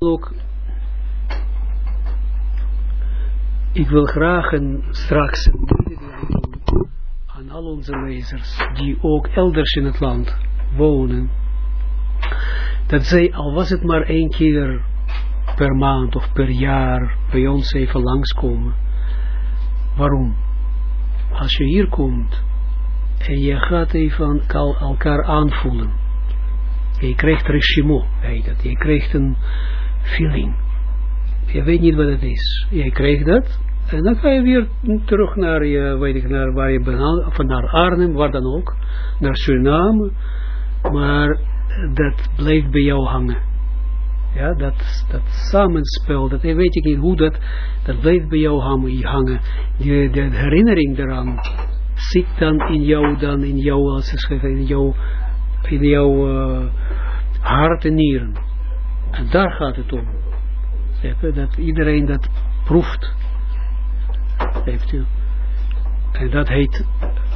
ook, ik wil graag een, straks een aan al onze lezers, die ook elders in het land wonen, dat zij, al was het maar één keer per maand of per jaar, bij ons even langskomen. Waarom? Als je hier komt, en je gaat even elkaar aanvoelen, je krijgt regimo, heet dat, je krijgt een feeling. Je weet niet wat het is. Je krijgt dat. En dan ga je weer terug naar, je, weet ik, naar waar je bent, of naar Arnhem, waar dan ook. Naar Suriname. Maar dat blijft bij jou hangen. Ja, dat, dat samenspel, dat weet ik niet hoe dat, dat blijft bij jou hangen. De, de herinnering daaraan zit dan in jou, dan in jou, als in jou, in jouw uh, hart en nieren. Daar gaat het om. Dat iedereen dat proeft. Heeft u. En dat heet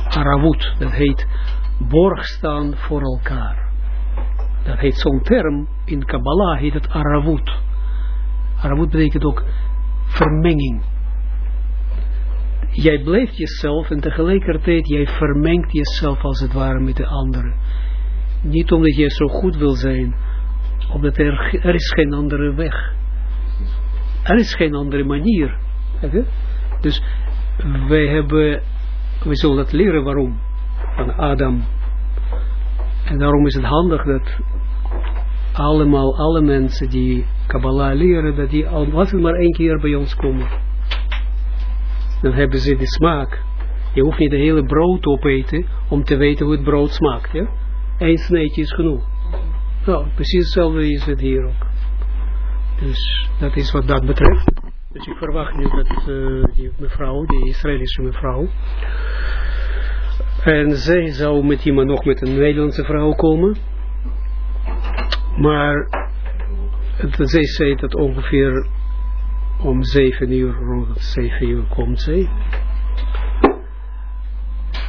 aravut. Dat heet borgstaan voor elkaar. Dat heet zo'n term. In Kabbalah heet het aravut. Aravut betekent ook vermenging. Jij blijft jezelf en tegelijkertijd jij vermengt jezelf als het ware met de anderen. Niet omdat je zo goed wil zijn, omdat er, er is geen andere weg. Er is geen andere manier. Dus wij hebben, we zullen dat leren waarom, van Adam. En daarom is het handig dat allemaal, alle mensen die Kabbalah leren, dat die al maar één keer bij ons komen. Dan hebben ze de smaak. Je hoeft niet de hele brood opeten om te weten hoe het brood smaakt. Ja? Eén sneetje is genoeg. Nou, precies hetzelfde is het hier ook. Dus dat is wat dat betreft. Dus ik verwacht nu dat uh, die mevrouw, die Israëlische mevrouw, en zij zou met iemand nog met een Nederlandse vrouw komen. Maar het, zij zei dat ongeveer om zeven uur, rond zeven uur komt zij.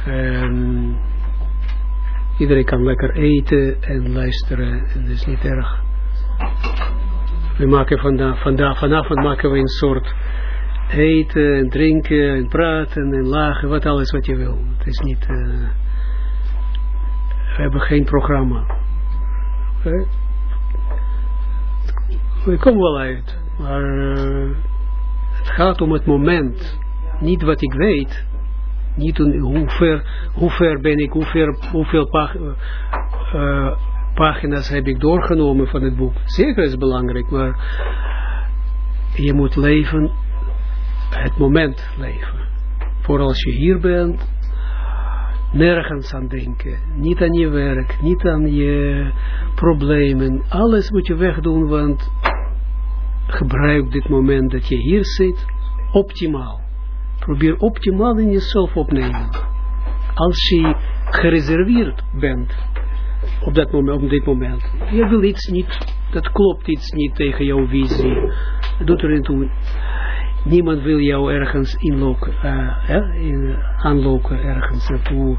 En Iedereen kan lekker eten en luisteren. En dat is niet erg. We maken vandaag, vandaag, vanavond maken we een soort eten en drinken en praten en lachen. Wat alles wat je wil. Het is niet... Uh, we hebben geen programma. We komen wel uit. Maar uh, het gaat om het moment. Niet wat ik weet niet hoe, ver, ben ik, hoe hoeveel pag, uh, pagina's heb ik doorgenomen van het boek. Zeker is belangrijk, maar je moet leven, het moment leven. Vooral als je hier bent, nergens aan denken. Niet aan je werk, niet aan je problemen. Alles moet je wegdoen, want gebruik dit moment dat je hier zit optimaal. Probeer optimaal in jezelf opnemen. Als je gereserveerd bent op, dat moment, op dit moment. Je wil iets niet, dat klopt iets niet tegen jouw visie. Dat doet erin toe. Niemand wil jou ergens inlokken, uh, in, aanlokken ergens naartoe.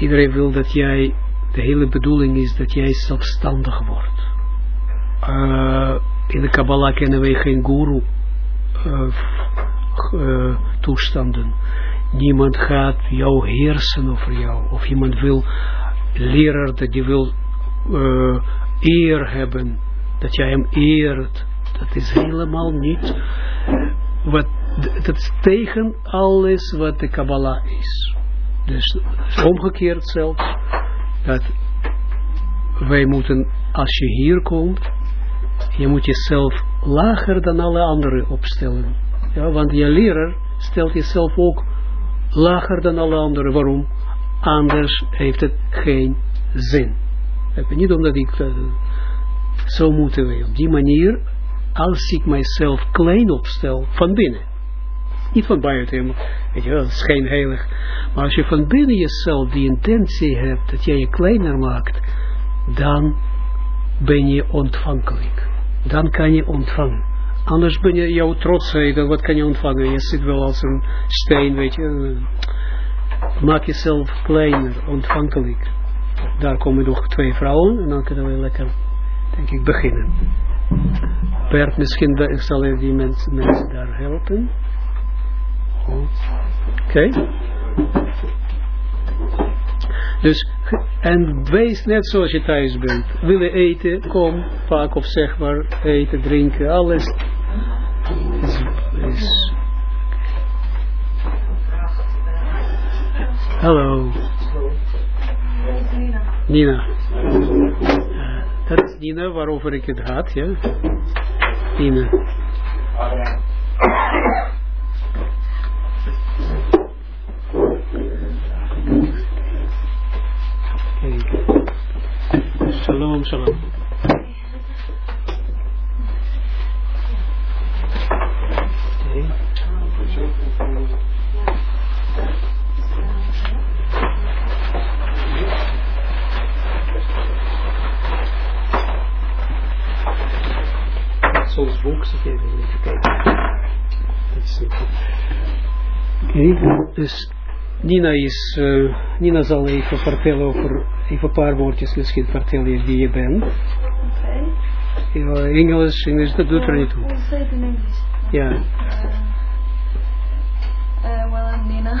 Iedereen wil dat jij, de hele bedoeling is dat jij zelfstandig wordt. Uh, in de Kabbalah kennen wij geen guru. Uh, toestanden. Niemand gaat jou heersen over jou. Of iemand wil leraar dat je wil uh, eer hebben. Dat jij hem eert. Dat is helemaal niet wat, dat is tegen alles wat de Kabbalah is. Dus omgekeerd zelfs, dat wij moeten, als je hier komt, je moet jezelf lager dan alle anderen opstellen. Ja, want je leraar stelt jezelf ook lager dan alle anderen. Waarom? Anders heeft het geen zin. Niet omdat ik uh, zo moeten we. Op die manier, als ik mijzelf klein opstel, van binnen. Niet van buiten, weet je het is geen heilig. Maar als je van binnen jezelf die intentie hebt, dat jij je kleiner maakt, dan ben je ontvankelijk. Dan kan je ontvangen. Anders ben je jouw trotsheid, wat kan je ontvangen? Je zit wel als een steen, weet je. Maak jezelf kleiner, ontvankelijk. Daar komen nog twee vrouwen en dan kunnen we lekker, denk ik, beginnen. Bert, misschien zal hij die mensen, daar helpen. Oké. Dus, en wees net zoals je thuis bent. Willen eten, kom, pak of zeg maar, eten, drinken, alles is, is Hallo. Nina. Uh, dat is Nina waarover ik het had, ja. Nina. Kijk. Shalom, shalom. Soms boek zit even even kijken. Dat is niet Oké, okay. dus Nina is, uh, Nina zal even vertellen over, even een paar woordjes misschien vertellen wie je bent. Okay. Engels, Engels, dat doet er niet toe. Ja. Uh, uh, well, I'm Nina.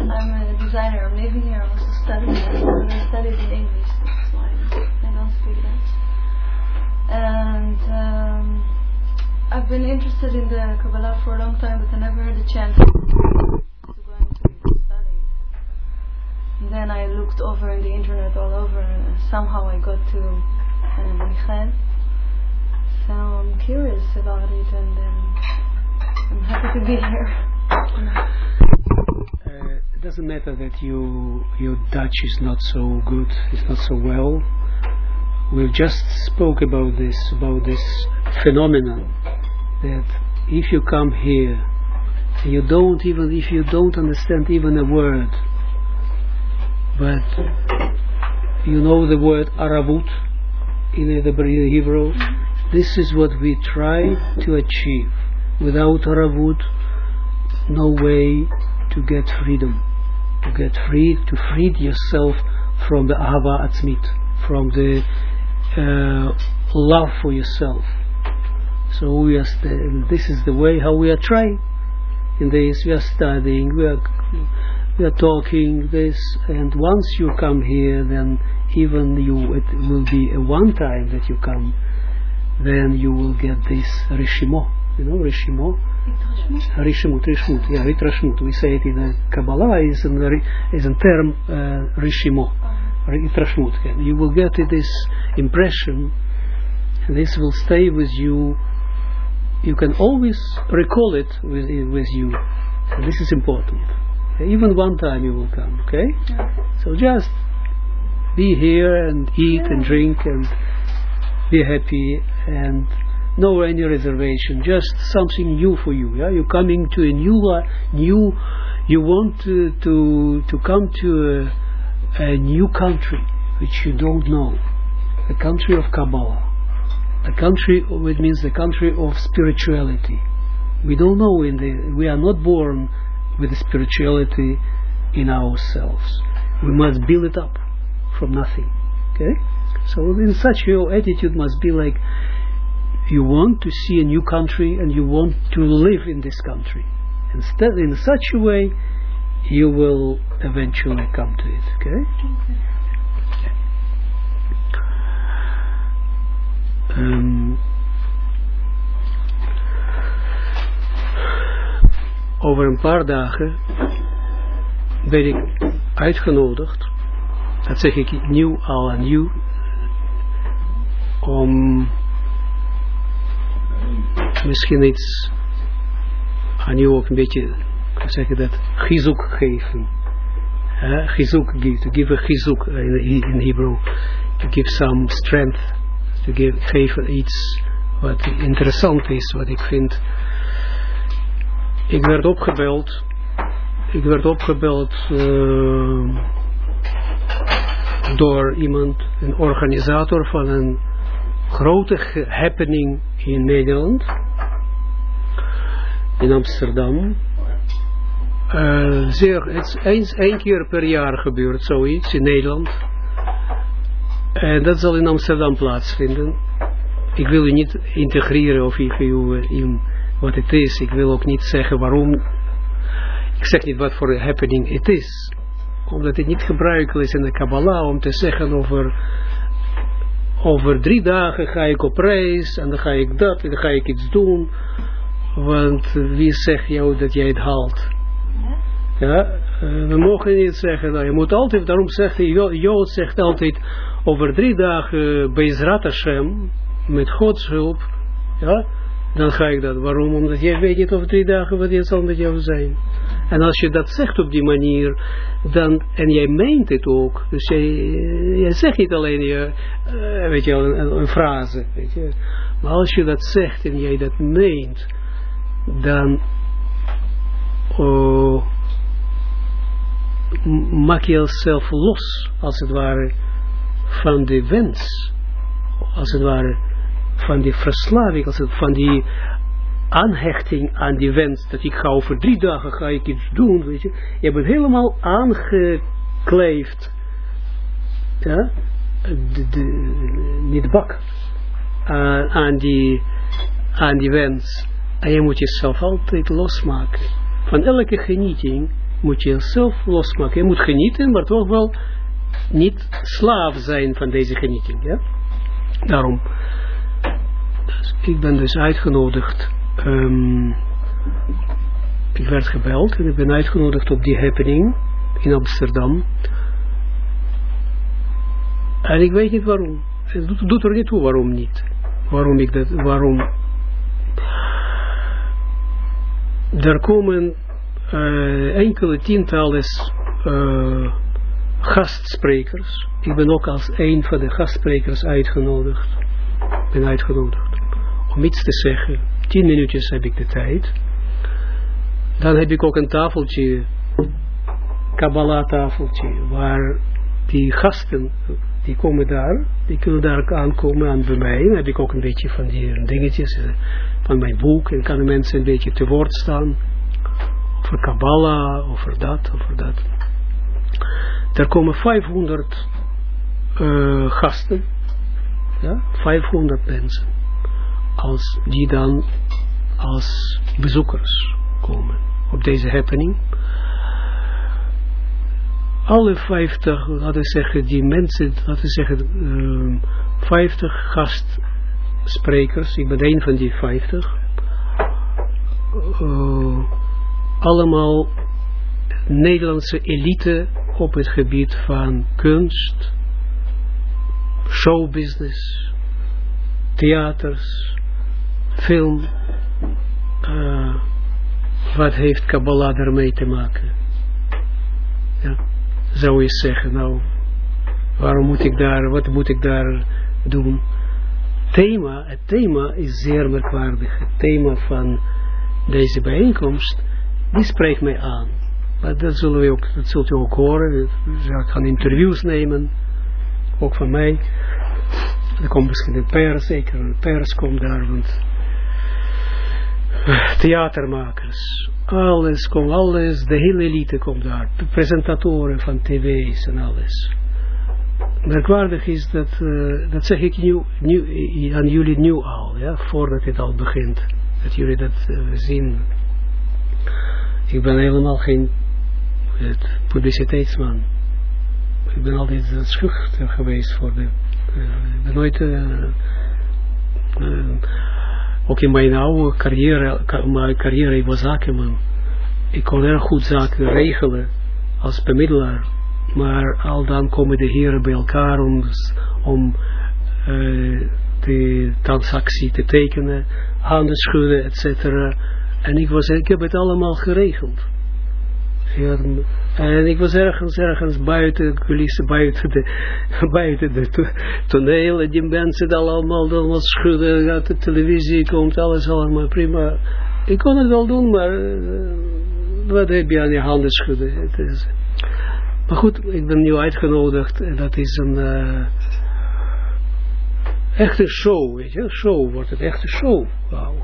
I'm a designer. I'm living here. I'm also studying. I studied in English. That's why I don't speak Dutch. And um, I've been interested in the Kabbalah for a long time, but I never had a chance then I looked over in the internet all over, and somehow I got to uh, Michael. So I'm curious about it, and um, I'm happy to be here. Uh, it doesn't matter that you your Dutch is not so good, it's not so well. We've just spoke about this, about this phenomenon that if you come here, you don't even, if you don't understand even a word, but you know the word Aravut in the Hebrew, this is what we try to achieve. Without Aravut, no way to get freedom, to get free, to free yourself from the Ahava Atzmit, from the uh, love for yourself. So we are this is the way how we are trying. In this we are studying, we are we are talking this, and once you come here, then even you it will be a one time that you come, then you will get this rishimo. You know rishimo. Rishmut, Rishmut, yeah, Ritrashmut. We say it in the Kabbalah is an is a term uh, Rishimo, Ritrashmut. You will get this impression, and this will stay with you you can always recall it with, with you. And this is important. Even one time you will come, okay? Yeah. So just be here and eat yeah. and drink and be happy and no any reservation, just something new for you. Yeah, you're coming to a new, uh, new. You want to to to come to a, a new country which you don't know, the country of Kabbalah a country, which means the country of spirituality. We don't know in the, we are not born with spirituality in ourselves. We must build it up from nothing. Okay? So in such your attitude must be like you want to see a new country and you want to live in this country. Instead, in such a way, you will eventually come to it. Okay? Um, over een paar dagen ben ik uitgenodigd, dat zeg ik nieuw al aan nieuw, om misschien iets aan jou ook een beetje, hoe zeg je dat, gizuk geven. Uh, gizuk, to give a gizuk in, in Hebrew, to give some strength te geven iets wat interessant is, wat ik vind. Ik werd opgebeld, ik werd opgebeld uh, door iemand, een organisator van een grote happening in Nederland, in Amsterdam. Uh, zeer, het is eens één keer per jaar gebeurt zoiets in Nederland. En dat zal in Amsterdam plaatsvinden. ik wil je niet integreren of in, in wat het is. Ik wil ook niet zeggen waarom. Ik zeg niet wat voor happening het is. Omdat het niet gebruikelijk is in de Kabbalah om te zeggen over over drie dagen ga ik op reis en dan ga ik dat en dan ga ik iets doen. Want wie zegt jou dat jij het haalt? Ja, uh, we mogen niet zeggen, nou, je moet altijd, daarom zegt de Jood zegt altijd over drie dagen bij Zrat Hashem, met Gods hulp, ja, dan ga ik dat. Waarom? Omdat jij weet niet over drie dagen wat het zal met jou zijn. En als je dat zegt op die manier, dan, en jij meent het ook, dus jij, jij zegt niet alleen je, uh, weet je, een, een, frase, weet je. Maar als je dat zegt en jij dat meent, dan oh, maak je jezelf los, als het ware, van de wens, als het ware, van die verslaving, van die aanhechting aan die wens, dat ik ga over drie dagen ga ik iets doen, weet je. Je bent helemaal aangekleefd, ja, de, de, niet bak, aan, aan, die, aan die wens. En je moet jezelf altijd losmaken. Van elke genieting moet je jezelf losmaken. Je moet genieten, maar toch wel niet slaaf zijn van deze genieting, ja. Daarom, ik ben dus uitgenodigd um, ik werd gebeld en ik ben uitgenodigd op die happening in Amsterdam. En ik weet niet waarom. Het doet, doet er niet toe waarom niet. Waarom ik dat, waarom. Er komen uh, enkele tientallen uh, gastsprekers. Ik ben ook als een van de gastsprekers uitgenodigd. ben uitgenodigd om iets te zeggen tien minuutjes heb ik de tijd. Dan heb ik ook een tafeltje, Kabbalah tafeltje, waar die gasten, die komen daar, die kunnen daar aankomen aan bij mij. Dan heb ik ook een beetje van die dingetjes eh, van mijn boek en kan de mensen een beetje te woord staan. Over Kabbalah, over dat, over dat. Er komen 500 uh, eh, gasten, ja, 500 mensen als die dan als bezoekers komen op deze happening. Alle 50, laten we zeggen, die mensen, laten we zeggen, uh, 50 gastsprekers, ik ben een van die 50, uh, allemaal Nederlandse elite op het gebied van kunst, showbusiness, theaters, film, uh, wat heeft Kabbalah daarmee te maken? Ja, zou je zeggen, nou, waarom moet ik daar, wat moet ik daar doen? Thema, het thema is zeer merkwaardig. Het thema van deze bijeenkomst, die spreekt mij aan. Maar dat zullen we ook, dat zult u ook horen. Ik ga interviews nemen, ook van mij. Er komt misschien de pers, zeker een pers komt daar, want theatermakers, alles komt, alles, de hele elite komt daar, de presentatoren van tv's en alles. Merkwaardig is dat, uh, dat zeg ik nieuw, aan jullie nieuw al, ja, voordat het al begint, dat jullie dat uh, zien. Ik ben helemaal geen publiciteitsman. Ik ben altijd schuchter geweest voor de, uh, ben nooit ook in mijn oude carrière, mijn carrière, ik was zakenman. Ik kon erg goed zaken regelen als bemiddelaar. Maar al dan komen de heren bij elkaar om, uh, de transactie te tekenen, handen schudden, etc. En ik, was, ik heb het allemaal geregeld. En ik was ergens, ergens buiten coulissen, buiten de, buiten de toneel. En die mensen dat allemaal, allemaal schudden. Ja, de televisie komt, alles allemaal prima. Ik kon het wel doen, maar uh, wat heb je aan je handen schudden? Maar goed, ik ben nu uitgenodigd. En dat is een uh, echte show, weet je. Show wordt het, echte show. Wauw.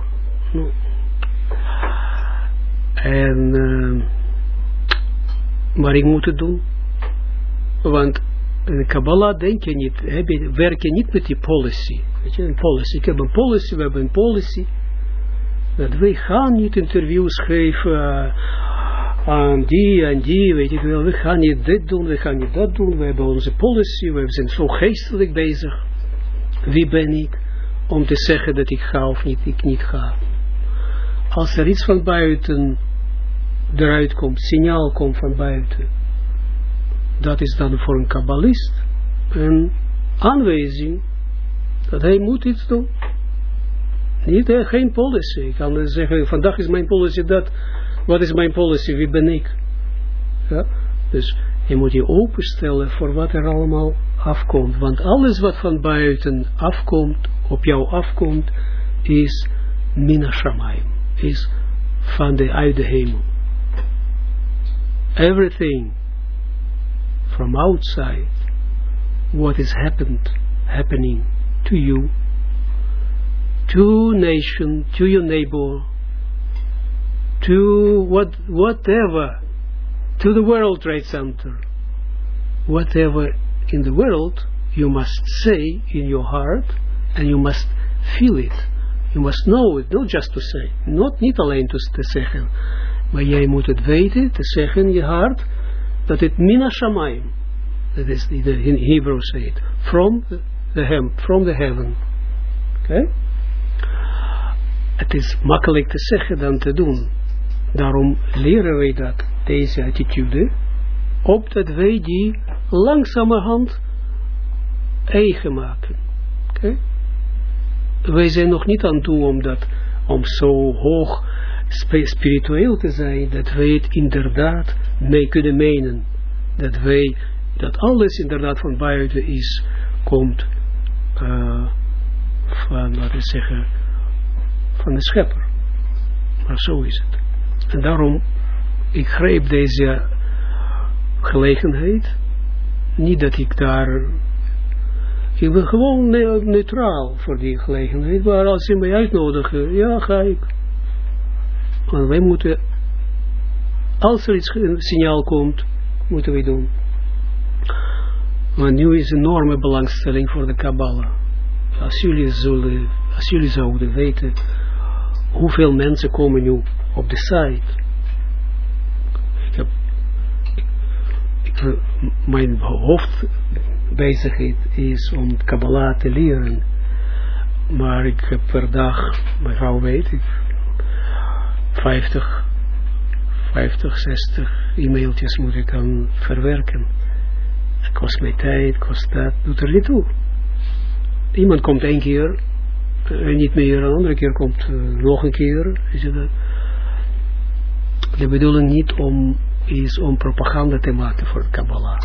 En... Uh, maar ik moet het doen. Want in Kabbalah denk je niet, heb werk niet met die policy. Weet je, een policy. Ik heb een policy, we hebben een policy. Dat wij gaan niet interviews geven uh, aan die en die, weet ik wel. We gaan niet dit doen, we gaan niet dat doen. We hebben onze policy, we zijn zo geestelijk bezig. Wie ben ik om te zeggen dat ik ga of niet, ik niet ga. Als er iets van buiten eruit komt, signaal komt van buiten, dat is dan voor een kabbalist een aanwijzing dat hij moet iets doen. Niet, geen policy. Ik kan zeggen, vandaag is mijn policy dat. Wat is mijn policy? Wie ben ik? Ja? Dus je moet je openstellen voor wat er allemaal afkomt. Want alles wat van buiten afkomt, op jou afkomt, is minashamayim. Is van de uit de hemel. Everything from outside, what is happened, happening to you, to nation, to your neighbor, to what, whatever, to the World Trade Center, whatever in the world, you must say in your heart, and you must feel it. You must know it, not just to say. Not, niet alleen te zeggen, maar jij moet het weten, te zeggen in je hart, dat het mina shamayim, dat is the, in Hebrew it, from the, hem, from the heaven. Oké? Het is makkelijk te zeggen dan te doen. Daarom leren wij dat, deze attitude, opdat wij die langzamerhand eigen maken. Oké? Wij zijn nog niet aan toe om dat, om zo hoog spiritueel te zijn, dat wij het inderdaad mee kunnen menen. Dat wij, dat alles inderdaad van buiten is, komt uh, van, laten we zeggen, van de schepper. Maar zo is het. En daarom, ik greep deze gelegenheid, niet dat ik daar, ik ben gewoon neutraal voor die gelegenheid, maar als ze mij uitnodigen, ja ga ik. Want wij moeten, als er iets een signaal komt, moeten we doen. Maar nu is een enorme belangstelling voor de Kabbalah. Als jullie, zullen, als jullie zouden weten hoeveel mensen komen nu op de site. Ik heb, ik, mijn hoofdbezigheid is om Kabbalah te leren. Maar ik heb per dag, mijn vrouw weet ik, 50, 50, 60 e-mailtjes moet ik dan verwerken. Het kost mij tijd, kost dat, doet er niet toe. Iemand komt één keer, uh, niet meer, een andere keer komt uh, nog een keer. Is dat. De bedoeling niet om, is om propaganda te maken voor Kabbalah.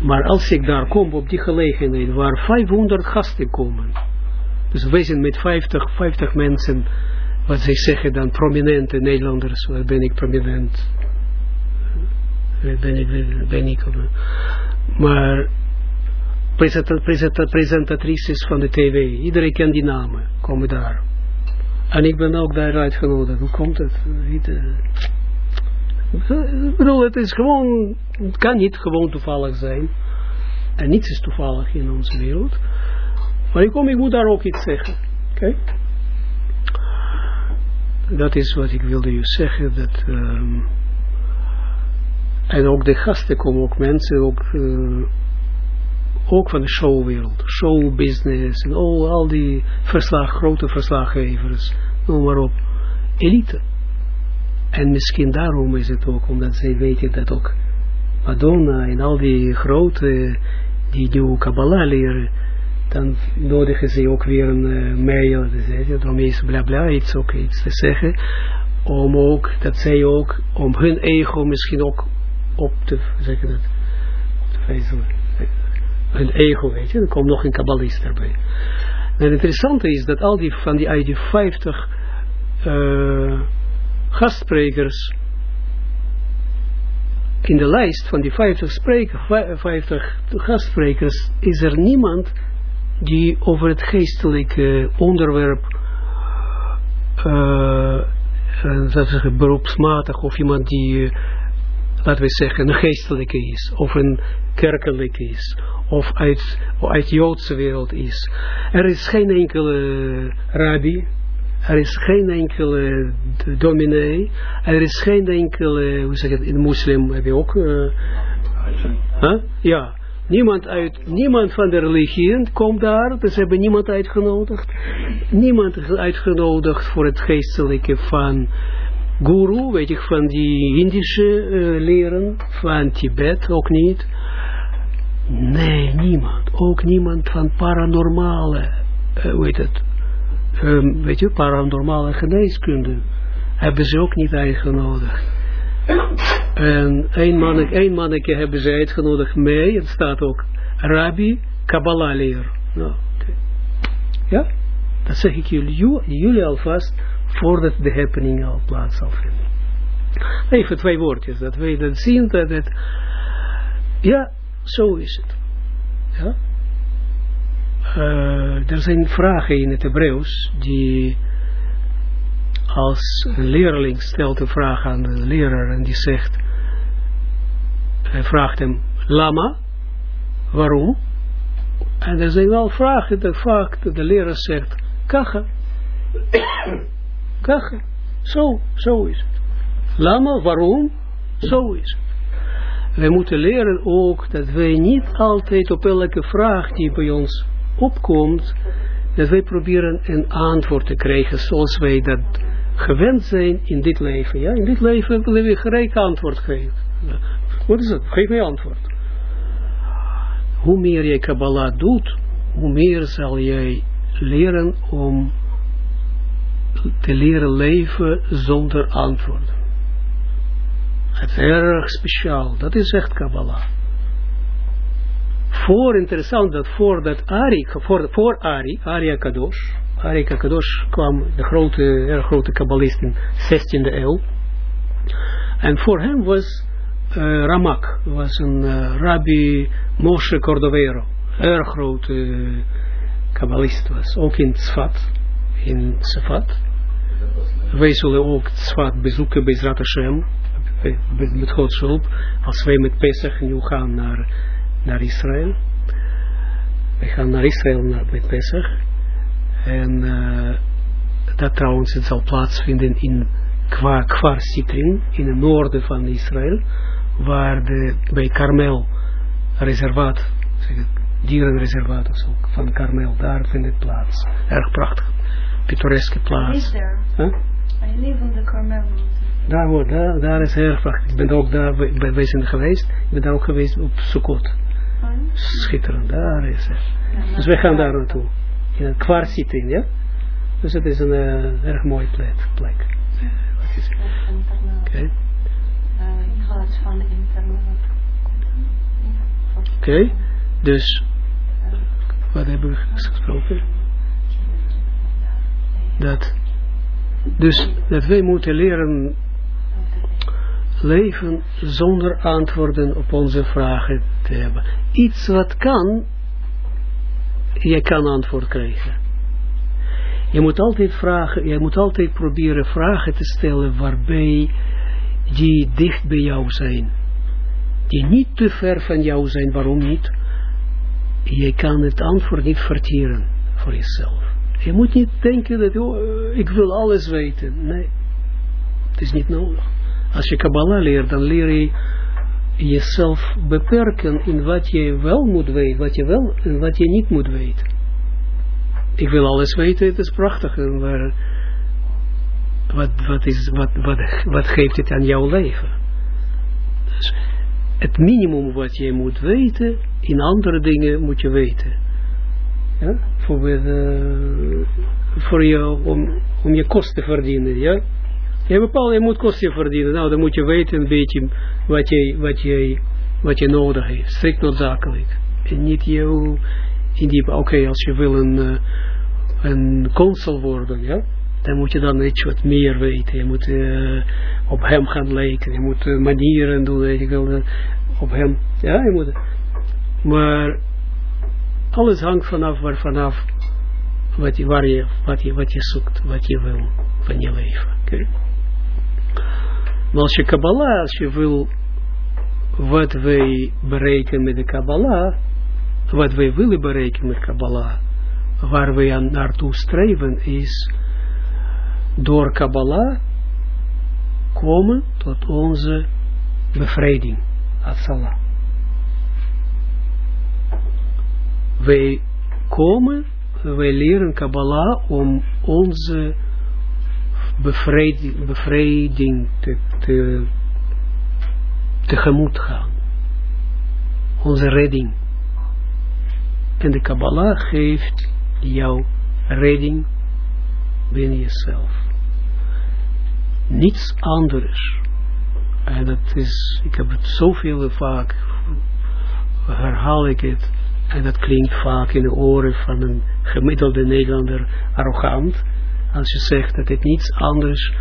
Maar als ik daar kom op die gelegenheid waar 500 gasten komen, dus wij zijn met 50, 50 mensen wat zij zeggen dan, prominente Nederlanders, ben ik prominent, ben ik, ben ik, maar presentatrices van de tv, iedereen kent die namen, komen daar. En ik ben ook daar uitgenodigd, hoe komt het? Ik bedoel, het is gewoon, het kan niet gewoon toevallig zijn. En niets is toevallig in onze wereld. Maar ik kom, ik moet daar ook iets zeggen. Oké? Dat is wat ik wilde je zeggen. Dat, um, en ook de gasten komen ook mensen, ook, uh, ook van de showwereld, showbusiness en al, al die verslag, grote verslaggevers, noem maar op, elite. En misschien daarom is het ook, omdat zij weten dat ook Madonna en al die grote, die nieuwe Kabbalah leren, dan nodigen ze ook weer een uh, mail, dan is bla bla, iets ook iets te zeggen, om ook, dat zij ook, om hun ego misschien ook op te, zeggen dat, op. Hun ego, weet je, er komt nog een kabbalist erbij. En het interessante is dat al die, van die, die 50 uh, gastsprekers, in de lijst van die 50, spreker, 50 gastsprekers, is er niemand die over het geestelijke onderwerp uh, uh, beroepsmatig of iemand die, uh, laten we zeggen, een geestelijke is, of een kerkelijke is, of uit, uit Joodse wereld is. Er is geen enkele rabbi, er is geen enkele dominee, er is geen enkele, hoe zeg je het, in de moslim heb je ook, uh, huh? ja, niemand, uit, niemand van de religie komt daar, dus hebben niemand uitgenodigd, niemand uitgenodigd voor het geestelijke van guru, weet ik, van die Indische uh, leren, van Tibet ook niet, Nee, niemand. Ook niemand van paranormale, uh, het, um, weet je, paranormale geneeskunde. Hebben ze ook niet uitgenodigd. En een manneke, een manneke hebben ze uitgenodigd mee. Het staat ook Rabbi Kabbalah leer. Nou. Ja, dat zeg ik jullie, jullie alvast voordat de happening al plaats zal vinden. Even twee woordjes, dat wij dat zien, dat het, ja, zo is het. Ja? Uh, er zijn vragen in het Hebreeuws die als een leerling stelt een vraag aan de leraar en die zegt, hij vraagt hem, lama, waarom? En er zijn wel vragen dat vaak de leraar zegt, kacha, kacha, zo, zo is het. Lama, waarom? Zo is het wij moeten leren ook dat wij niet altijd op elke vraag die bij ons opkomt, dat wij proberen een antwoord te krijgen zoals wij dat gewend zijn in dit leven. Ja, in dit leven willen we gelijk antwoord geven. Wat is het? Geef mij antwoord. Hoe meer je Kabbalah doet, hoe meer zal jij leren om te leren leven zonder antwoorden. Het is erg speciaal. Dat is echt Kabbalah. Voor interessant dat voordat Ari, voor, voor Ari, Ari Kadosh, Ari Kadosh kwam de grote, erg grote kabbalist in 16e eeuw. En voor hem was uh, Ramak, was een uh, rabbi Moshe Cordovero, erg grote uh, kabbalist was, ook in Tzfat, in Tzfat. Wij zullen ook Tzfat bezoeken bij Zrat Hashem, met Gods hulp, als wij met Pesach nu gaan naar, naar Israël. We gaan naar Israël met Pesach. En uh, dat trouwens het zal plaatsvinden in Kwa, Kwar Sitrin, in het noorden van Israël, waar de, bij Karmel reservaat, zeg het, dierenreservaat van Karmel, daar vindt het plaats. Erg prachtig, pittoreske plaats. I huh? I live on the Carmel daar, wordt, daar, daar is heel prachtig. Ik ben ook daar bij, zijn geweest. Ik ben daar ook geweest op Sukkot. Schitterend, daar is het. dus wij gaan daar naartoe. In een zitten, ja. Dus het is een uh, erg mooie plek. plek. Oké. Oké, dus wat hebben we gesproken? Dat, dus dat wij moeten leren leven zonder antwoorden op onze vragen te hebben. Iets wat kan, je kan antwoord krijgen. Je moet altijd vragen, je moet altijd proberen vragen te stellen waarbij die dicht bij jou zijn. Die niet te ver van jou zijn, waarom niet? Je kan het antwoord niet vertieren voor jezelf. Je moet niet denken dat, oh, ik wil alles weten. Nee, het is niet nodig. Als je Kabbalah leert, dan leer je jezelf beperken in wat je wel moet weten, wat je wel en wat je niet moet weten. Ik wil alles weten, het is prachtig, maar wat, wat, is, wat, wat, wat geeft het aan jouw leven? Dus het minimum wat je moet weten, in andere dingen moet je weten. Ja? Voor, uh, voor jou, om, om je kosten te verdienen, ja? Je bepaalt, je moet kosten verdienen. Nou, dan moet je weten een beetje wat je, wat je, wat je nodig hebt. Strikt noodzakelijk. En niet jou in die, oké, als je wil een, een consul worden, ja, dan moet je dan iets wat meer weten. Je moet op hem gaan lijken. Je moet manieren doen, weet je wel, op hem. Ja, je moet. Maar alles hangt vanaf waar vanaf wat je, waar je, wat je, wat je zoekt, wat je wil van je leven. Maar als je Kabbalah, als je wil wat wij bereiken met de Kabbalah, wat wij willen bereiken met Kabbalah, waar wij aan naartoe streven, is door Kabbalah komen tot onze bevrijding, Atsalah. Wij komen, wij leren Kabbalah om onze bevrijding, bevrijding te, te, tegemoet gaan. Onze redding. En de Kabbalah geeft jou redding binnen jezelf. Niets anders. En dat is, ik heb het zoveel vaak, herhaal ik het, en dat klinkt vaak in de oren van een gemiddelde Nederlander arrogant, als je zegt dat het niets anders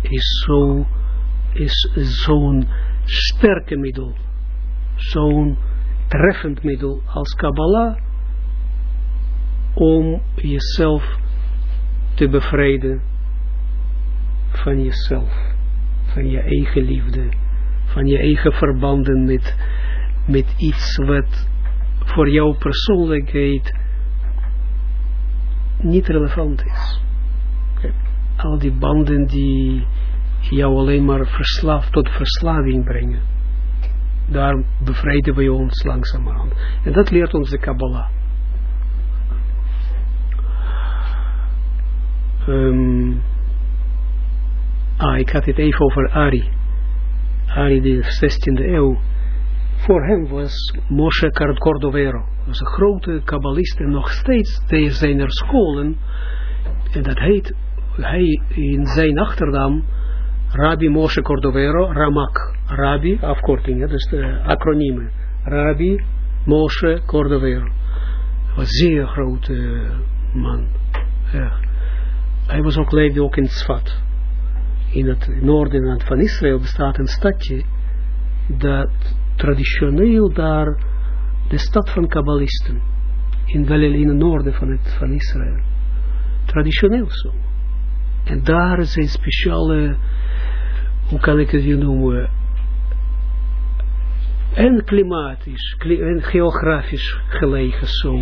is zo, is zo'n sterke middel, zo'n treffend middel als Kabbalah, om jezelf te bevrijden van jezelf, van je eigen liefde, van je eigen verbanden met, met iets wat voor jouw persoonlijkheid niet relevant is. Al die banden die jou alleen maar verslaafd tot verslaving brengen. Daar bevrijden we ons langzamerhand. En dat leert ons de Kabbalah. Um, ah, ik had het even over Ari. Ari, de 16e eeuw. Voor hem was Moshe Cordovero. was een grote kabbalist en nog steeds zijn er scholen. En dat heet, hij in zijn achternaam, Rabbi Moshe Cordovero, Ramak. Rabbi, afkorting, ja, dus de acroniemen. Rabbi Moshe Cordovero. was zeer grote man. Hij was ook leefde ook in Sfat. In het noorden van Israël bestaat een stadje dat traditioneel daar de stad van Kabbalisten in Galilei, in het noorden van, het, van Israël. Traditioneel zo. En daar zijn speciale, hoe kan ik het je noemen, en klimatisch, en geografisch gelegen zo.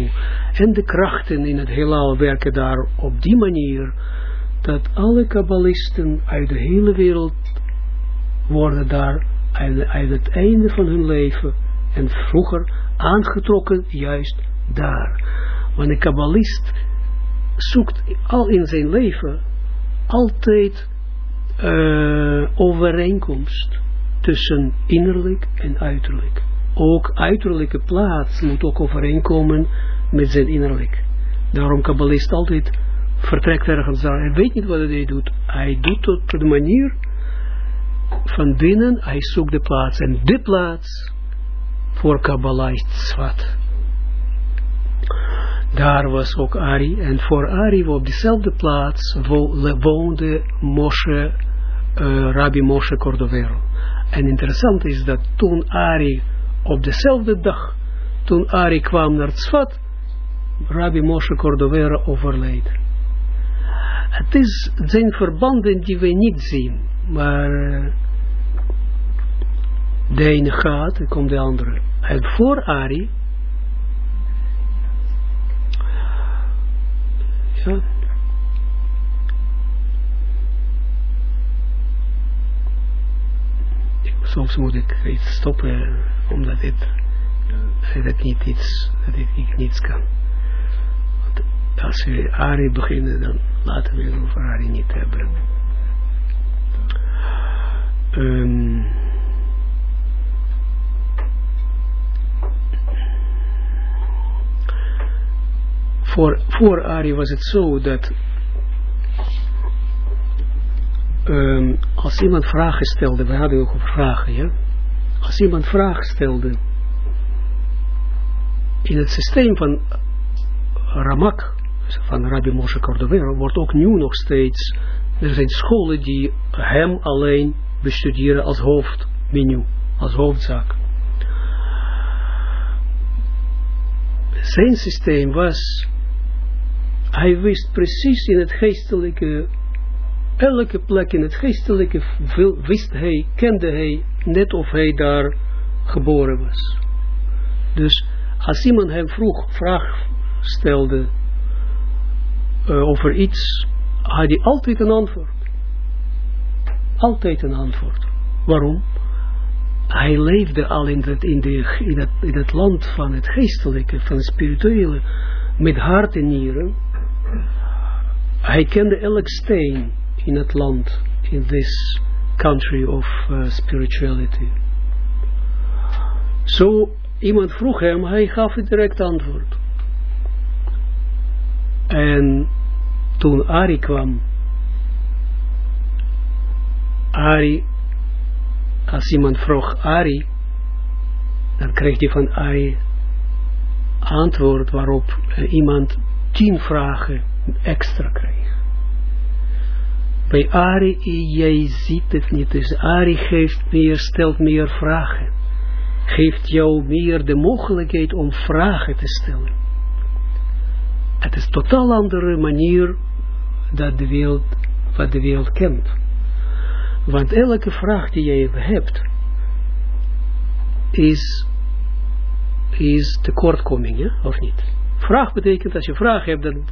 En de krachten in het heelal werken daar op die manier, dat alle kabbalisten uit de hele wereld worden daar uit het einde van hun leven en vroeger aangetrokken juist daar. Want een kabbalist zoekt al in zijn leven altijd uh, overeenkomst tussen innerlijk en uiterlijk. Ook uiterlijke plaats moet ook overeenkomen met zijn innerlijk. Daarom kabbalist altijd vertrekt ergens daar. Hij weet niet wat hij doet. Hij doet het op de manier van binnen, hij zoekt de plaats. En de plaats voor Kabbalah is. Daar was ook Ari. En voor Ari op dezelfde plaats woonde Moshe, uh, Rabbi Moshe Cordovero. En interessant is dat toen Ari op dezelfde dag, toen Ari kwam naar Tzvat, Rabbi Moshe Cordovero overleed. Het, is, zijn verbanden die we niet zien, maar uh, de ene gaat, en komt de andere. En voor Ari, ja, soms moet ik iets stoppen, omdat dit, niet iets, dat ik niets kan. Als we Ari beginnen, dan laten we het over Ari niet hebben. Um, voor, voor Ari was het zo dat um, als iemand vragen stelde, we hadden ook vragen, ja. Als iemand vragen stelde in het systeem van Ramak, van Rabbi Moshe Cordovero, wordt ook nu nog steeds, er zijn scholen die hem alleen bestuderen als hoofdmenu, als hoofdzaak. Zijn systeem was, hij wist precies in het geestelijke elke plek in het geestelijke wist hij, kende hij, net of hij daar geboren was. Dus als iemand hem vroeg, vraag stelde uh, over iets, had hij altijd een antwoord. Altijd een antwoord. Waarom? Hij leefde al in, het, in, in het land van het geestelijke, van het spirituele, met hart en nieren. Hij kende elk steen in het land, in this country of uh, spirituality. Zo, iemand vroeg hem, hij gaf het direct antwoord. En toen Ari kwam, Ari, als iemand vroeg Ari, dan kreeg hij van Ari antwoord waarop iemand tien vragen extra kreeg. Bij Ari, jij ziet het niet, dus Ari geeft meer, stelt meer vragen. Geeft jou meer de mogelijkheid om vragen te stellen. Het is een totaal andere manier dat de wereld, wat de wereld kent. Want elke vraag die jij hebt, is, is tekortkoming, ja? of niet? Vraag betekent, als je vraag hebt, dan,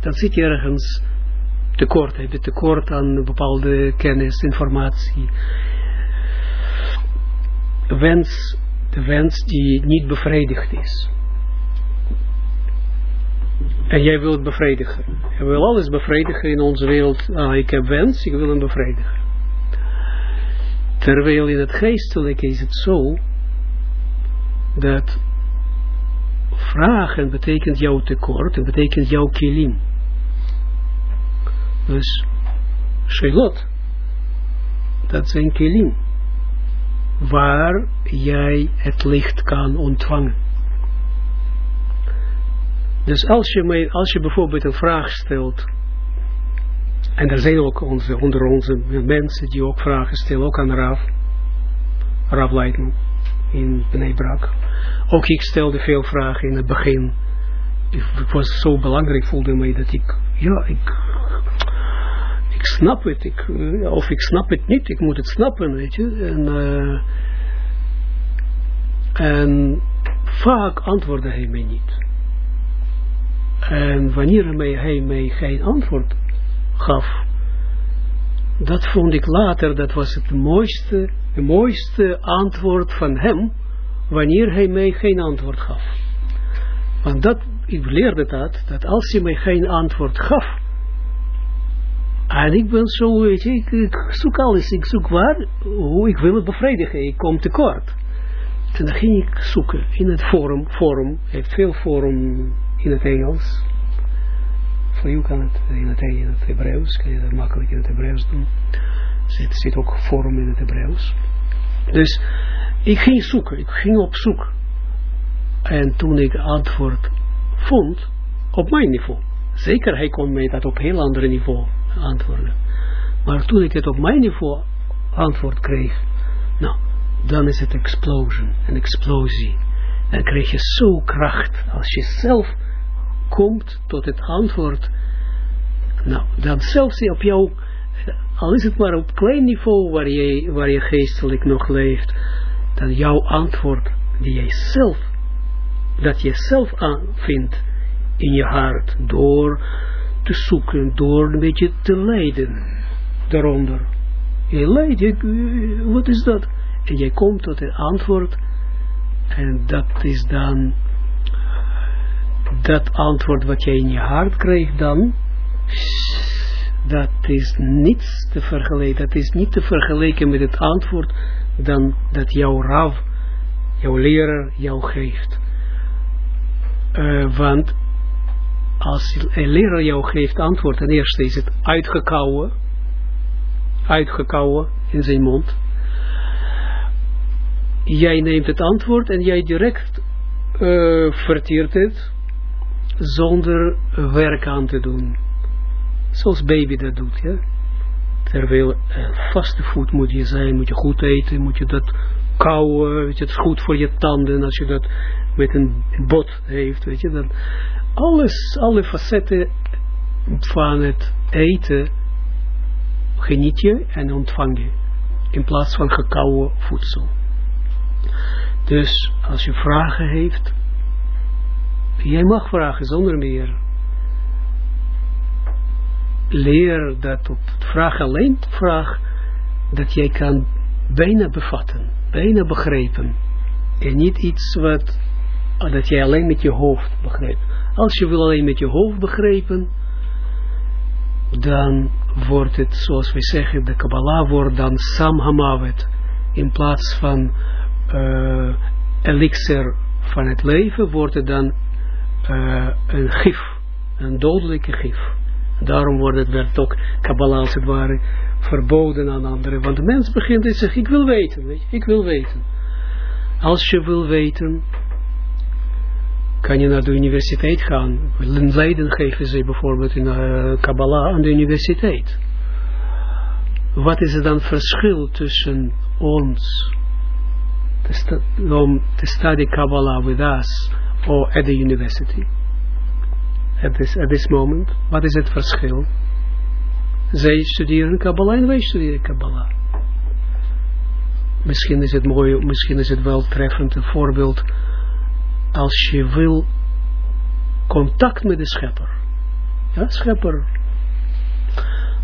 dan zit je ergens tekort. Heb je tekort aan bepaalde kennis, informatie. Wens, de wens die niet bevredigd is. En jij wilt bevredigen. Je wil alles bevredigen in onze wereld. Ah, ik heb wens, ik wil hem bevredigen. Terwijl in het geestelijke is het zo, dat vragen betekent jouw tekort, en betekent jouw kilim. Dus, shelot, dat zijn kilim, waar jij het licht kan ontvangen. Dus als je, mij, als je bijvoorbeeld een vraag stelt, en er zijn ook onze, onder onze mensen die ook vragen stellen, ook aan Rav, Rav Leitman in Bnei Ook ik stelde veel vragen in het begin. Het was zo belangrijk, voelde mij dat ik, ja, ik, ik snap het, ik, of ik snap het niet, ik moet het snappen, weet je. En, en vaak antwoordde hij mij niet. En wanneer hij mij geen antwoord gaf, dat vond ik later, dat was het mooiste, het mooiste antwoord van hem, wanneer hij mij geen antwoord gaf. Want dat, ik leerde dat, dat als hij mij geen antwoord gaf, en ik ben zo, weet je, ik, ik zoek alles, ik zoek waar, hoe ik wil het bevredigen, ik kom tekort. En dan ging ik zoeken in het forum, forum, heeft veel forum in het Engels. Voor jou kan het in het, in het Hebreeuws, kan je dat makkelijk in het Hebreeuws doen. Er zit, ook vorm in het Hebreeuws. Dus ik ging zoeken, ik ging op zoek. En toen ik antwoord vond, op mijn niveau. Zeker, hij kon mij dat op heel ander niveau antwoorden. Maar toen ik het op mijn niveau antwoord kreeg, nou, dan is het explosion, een explosie. Dan krijg je zo kracht als je zelf komt tot het antwoord, nou, dan zelfs op jou, al is het maar op klein niveau waar je, waar je geestelijk nog leeft, dan jouw antwoord die jij zelf, dat je zelf vindt in je hart, door te zoeken, door een beetje te lijden daaronder. Je lijdt, je, wat is dat? En jij komt tot het antwoord en dat is dan dat antwoord wat jij in je hart krijgt dan, dat is niets te vergelijken, dat is niet te vergelijken met het antwoord dan dat jouw rav, jouw leraar jou geeft. Uh, want als een leraar jou geeft antwoord, ten eerste is het uitgekouwen, uitgekouwen in zijn mond. Jij neemt het antwoord en jij direct uh, verteert het zonder werk aan te doen. Zoals baby dat doet, ja. Terwijl uh, vaste voet moet je zijn, moet je goed eten, moet je dat kauwen, weet je, het is goed voor je tanden als je dat met een bot heeft, weet je, dan alles, alle facetten van het eten geniet je en ontvang je, in plaats van gekauwen voedsel. Dus als je vragen heeft, Jij mag vragen zonder meer. Leer dat op vraag alleen vraag dat jij kan bijna bevatten, bijna begrijpen. En niet iets wat dat jij alleen met je hoofd begrijpt. Als je wil alleen met je hoofd begrijpen, dan wordt het, zoals we zeggen, de Kabbalah wordt dan Samhamavet. In plaats van uh, elixir van het leven, wordt het dan uh, een gif, een dodelijke gif. Daarom wordt het, ook Kabbalah als het ware verboden aan anderen. Want de mens begint te zeggen, ik wil weten, weet je, ik wil weten. Als je wil weten, kan je naar de universiteit gaan. In Leiden geven ze bijvoorbeeld in uh, Kabbalah aan de universiteit. Wat is er dan verschil tussen ons, te study Kabbalah with us, or at the university? At this, at this moment, wat is het verschil? Zij studeren Kabbalah en wij studeren Kabbalah. Misschien is het mooi, misschien is het wel treffend een voorbeeld als je wil contact met de schepper. Ja, schepper.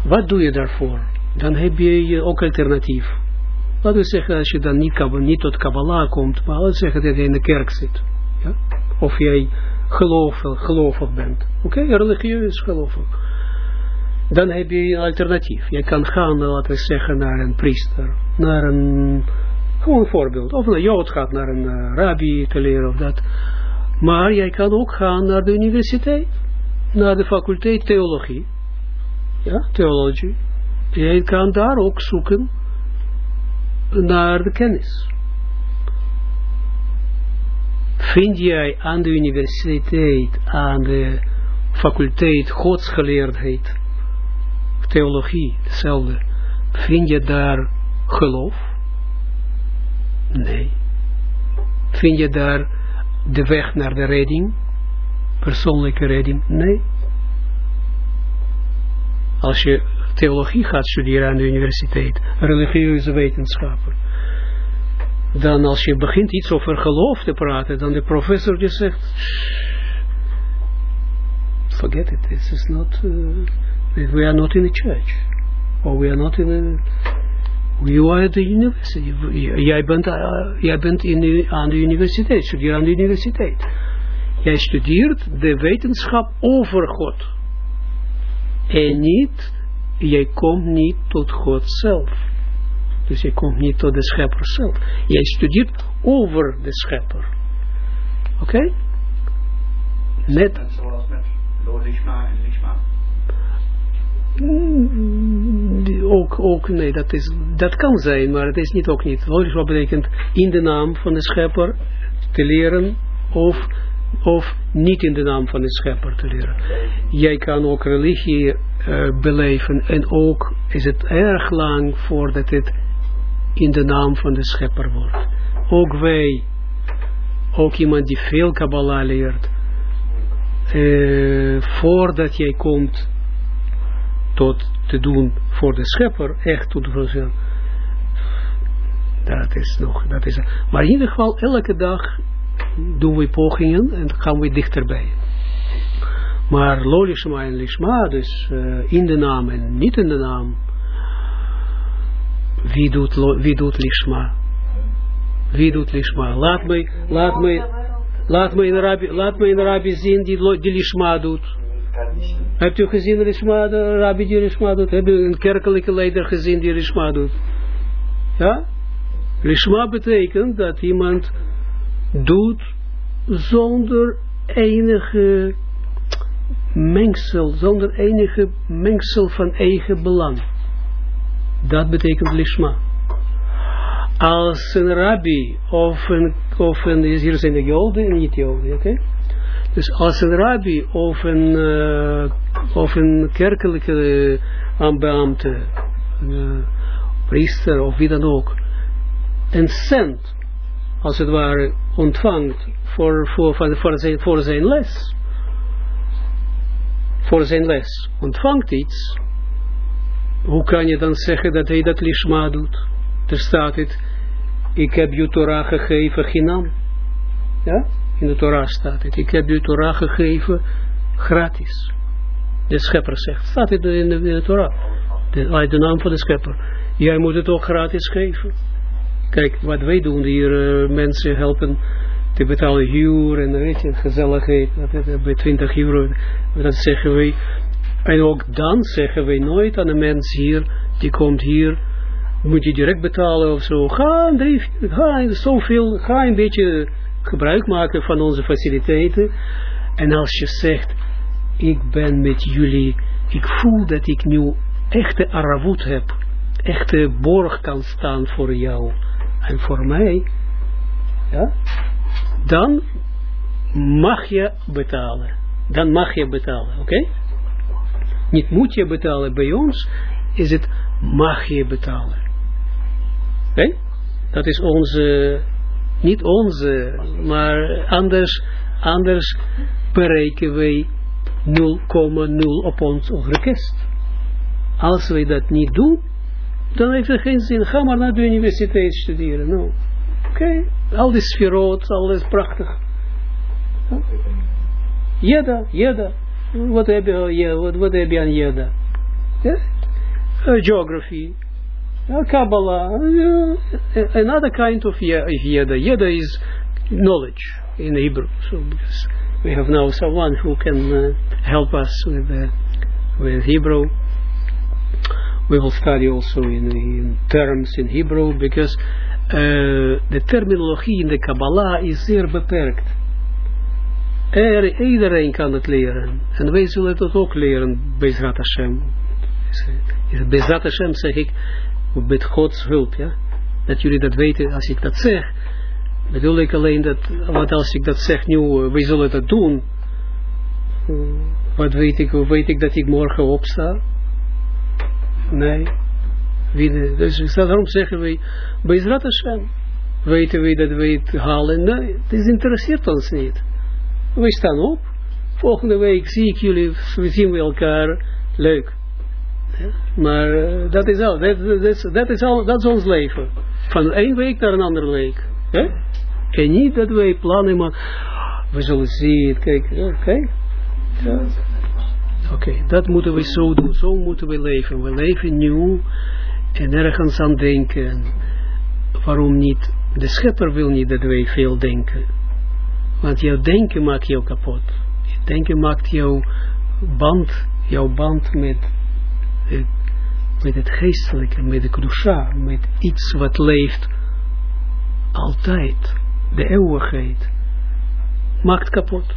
Wat doe je daarvoor? Dan heb je ook alternatief. Laten we zeggen, als je dan niet, niet tot Kabbalah komt, maar laten we zeggen dat je in de kerk zit. Ja? Of jij gelovig, gelovig bent. Oké, religieus gelovig. Dan heb je een alternatief. Je kan gaan, laten we zeggen, naar een priester. Naar een gewoon een voorbeeld. Of een Jood gaat naar een uh, rabbi te leren of dat. Maar jij kan ook gaan naar de universiteit. Naar de faculteit theologie. Ja, theologie. Jij kan daar ook zoeken naar de kennis. Vind jij aan de universiteit, aan de faculteit godsgeleerdheid, theologie, hetzelfde, vind je daar geloof? Nee. Vind je daar de weg naar de redding? Persoonlijke redding? Nee. Als je theologie gaat studeren aan de universiteit, religieuze wetenschappen, dan als je begint iets over geloof te praten, dan de professor je zegt, forget it, this is not, uh, we are not in a church, or we are not in You are at the university. Jij bent, uh, jij bent in de, aan de universiteit, studeert aan de universiteit. Jij studeert de wetenschap over God. En niet, jij komt niet tot God zelf. Dus je komt niet tot de schepper zelf. Jij studeert over de schepper. Oké? Okay? Net. Zoals met Lolishma en Lishma. Ook, ook, nee, dat, is, dat kan zijn, maar het is niet ook niet. Wat betekent in de naam van de schepper te leren of, of niet in de naam van de schepper te leren. Jij kan ook religie uh, beleven en ook is het erg lang voordat het in de naam van de schepper wordt. Ook wij, ook iemand die veel Kabbalah leert, uh, voordat jij komt tot te doen voor de schepper, echt tot voor Dat is nog, dat is, maar in ieder geval, elke dag doen we pogingen en gaan we dichterbij. Maar lolishma en lishma, dus uh, in de naam en niet in de naam, wie doet, wie doet lishma? Wie doet lishma? Laat me, laat me, laat me in Arabië zien die, die lishma doet. Hebt u gezien Rishma, de rabbi die Rishma doet? Heb je een kerkelijke leider gezien die Rishma doet? Ja? Rishma betekent dat iemand doet zonder enige mengsel, zonder enige mengsel van eigen belang. Dat betekent lishma. Als een rabbi of een, of een hier zijn de joden en niet joden, oké? Dus als een rabbi of een, uh, of een kerkelijke uh, beambte, uh, priester of wie dan ook, een cent, als het ware, ontvangt voor, voor, voor, zijn, voor zijn les, voor zijn les, ontvangt iets, hoe kan je dan zeggen dat hij dat lishma doet? Er staat het, ik heb je Torah gegeven, ginam. Ja? In de Torah staat het. Ik heb u Torah gegeven gratis. De schepper zegt. Staat het in de, in de Torah. De, de naam van de schepper. Jij moet het ook gratis geven. Kijk, wat wij doen hier, uh, mensen helpen te betalen huur en weet je, gezelligheid, bij 20 euro, dat zeggen wij. En ook dan zeggen wij nooit aan een mens hier, die komt hier, moet je direct betalen of zo. Ga, drie, ga zoveel, ga een beetje gebruik maken van onze faciliteiten. En als je zegt, ik ben met jullie, ik voel dat ik nu echte aravut heb, echte borg kan staan voor jou en voor mij, ja, dan mag je betalen. Dan mag je betalen, oké? Niet moet je betalen bij ons, is het mag je betalen. Oké? Dat is onze, niet onze, maar anders, anders bereiken wij 0,0 op ons orkest. Als wij dat niet doen, dan heeft het geen zin. Ga maar naar de universiteit studeren. No. Oké, okay. al die sferoot, alles prachtig. Jeda, jeda. Wat heb je, wat, wat heb je aan jeda? Yeah? Uh, geography, uh, Kabbalah, uh, another kind of yeda. Yeda is knowledge in Hebrew. So because we have now someone who can uh, help us with with Hebrew we will study also in, in terms in Hebrew, because uh, de terminologie in de Kabbalah is zeer beperkt. Er, iedereen kan het leren. En wij zullen het ook leren, Bezrat Hashem. Bezrat Hashem zeg ik, met Gods hulp, ja. Dat jullie dat weten, als ik dat zeg, bedoel ik alleen dat, wat als ik dat zeg nu, uh, wij zullen dat doen, wat weet ik, weet ik dat ik morgen opsta? Nee. Wie dus daarom zeggen wij, bij Israël Hashem, weten wij dat wij het halen. Nee, het interesseert ons niet. Wij staan op. Volgende week zie ik jullie, we zien we elkaar. Leuk. Maar uh, dat is al, dat, dat, dat, is al, dat is ons leven. Van één week naar een andere week. Ja? En niet dat wij plannen, maar we zullen zien, kijk, oké. Oké, dat moeten we zo doen. Zo moeten we leven. We leven nu en ergens aan denken. Waarom niet? De schepper wil niet dat wij veel denken. Want jouw denken maakt jou kapot. Je denken maakt jouw band, jouw band met, met het geestelijke, met de kudusha, met iets wat leeft altijd. De eeuwigheid. Maakt kapot.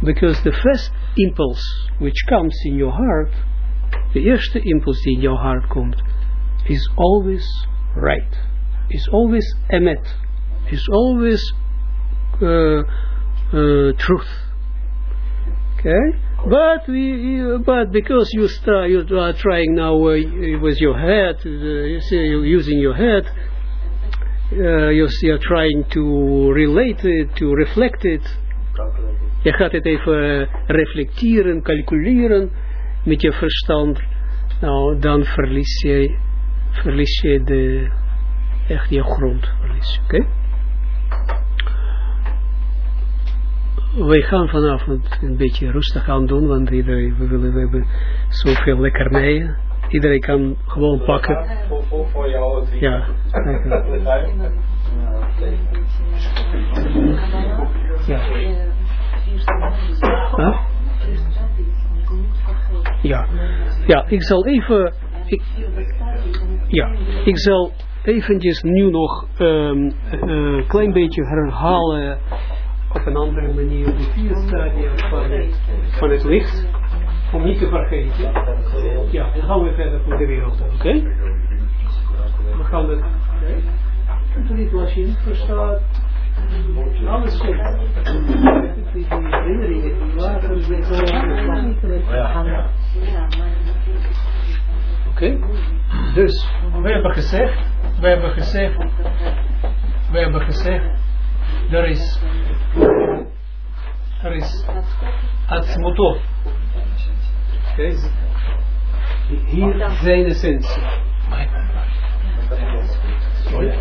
Because the first impulse which comes in your heart, the eerste impuls die in your heart komt, is always right. Is always emet. Is always uh, uh, truth. Okay? But we, but because you start, you are trying now uh, with your head, uh, you see, you're using your head, uh, you're, you're trying to relate it, to reflect it, Je gaat het even reflecteren, calculeren met je verstand. Nou, dan verlies je, verlies je de, echt je grond. Oké? Okay? Wij gaan vanavond een beetje rustig aan doen, want iedereen, we, willen, we hebben zoveel lekkernijen. Iedereen kan gewoon pakken. Voor. Ja. Ja. Ja. ja, ik zal even, ik, ja, ik zal eventjes nu nog een um, klein beetje herhalen op een andere manier de vier stadia van het, van het licht, om niet te vergeten. Ja, dan gaan we verder voor de wereld, oké? Okay? We gaan het, oké? Okay? Als je niet verstaat, alles goed. Oké, dus we hebben gezegd, we hebben gezegd, we hebben gezegd, er is, er is Atzmutov. Oké, hier zijn essentie. Sorry.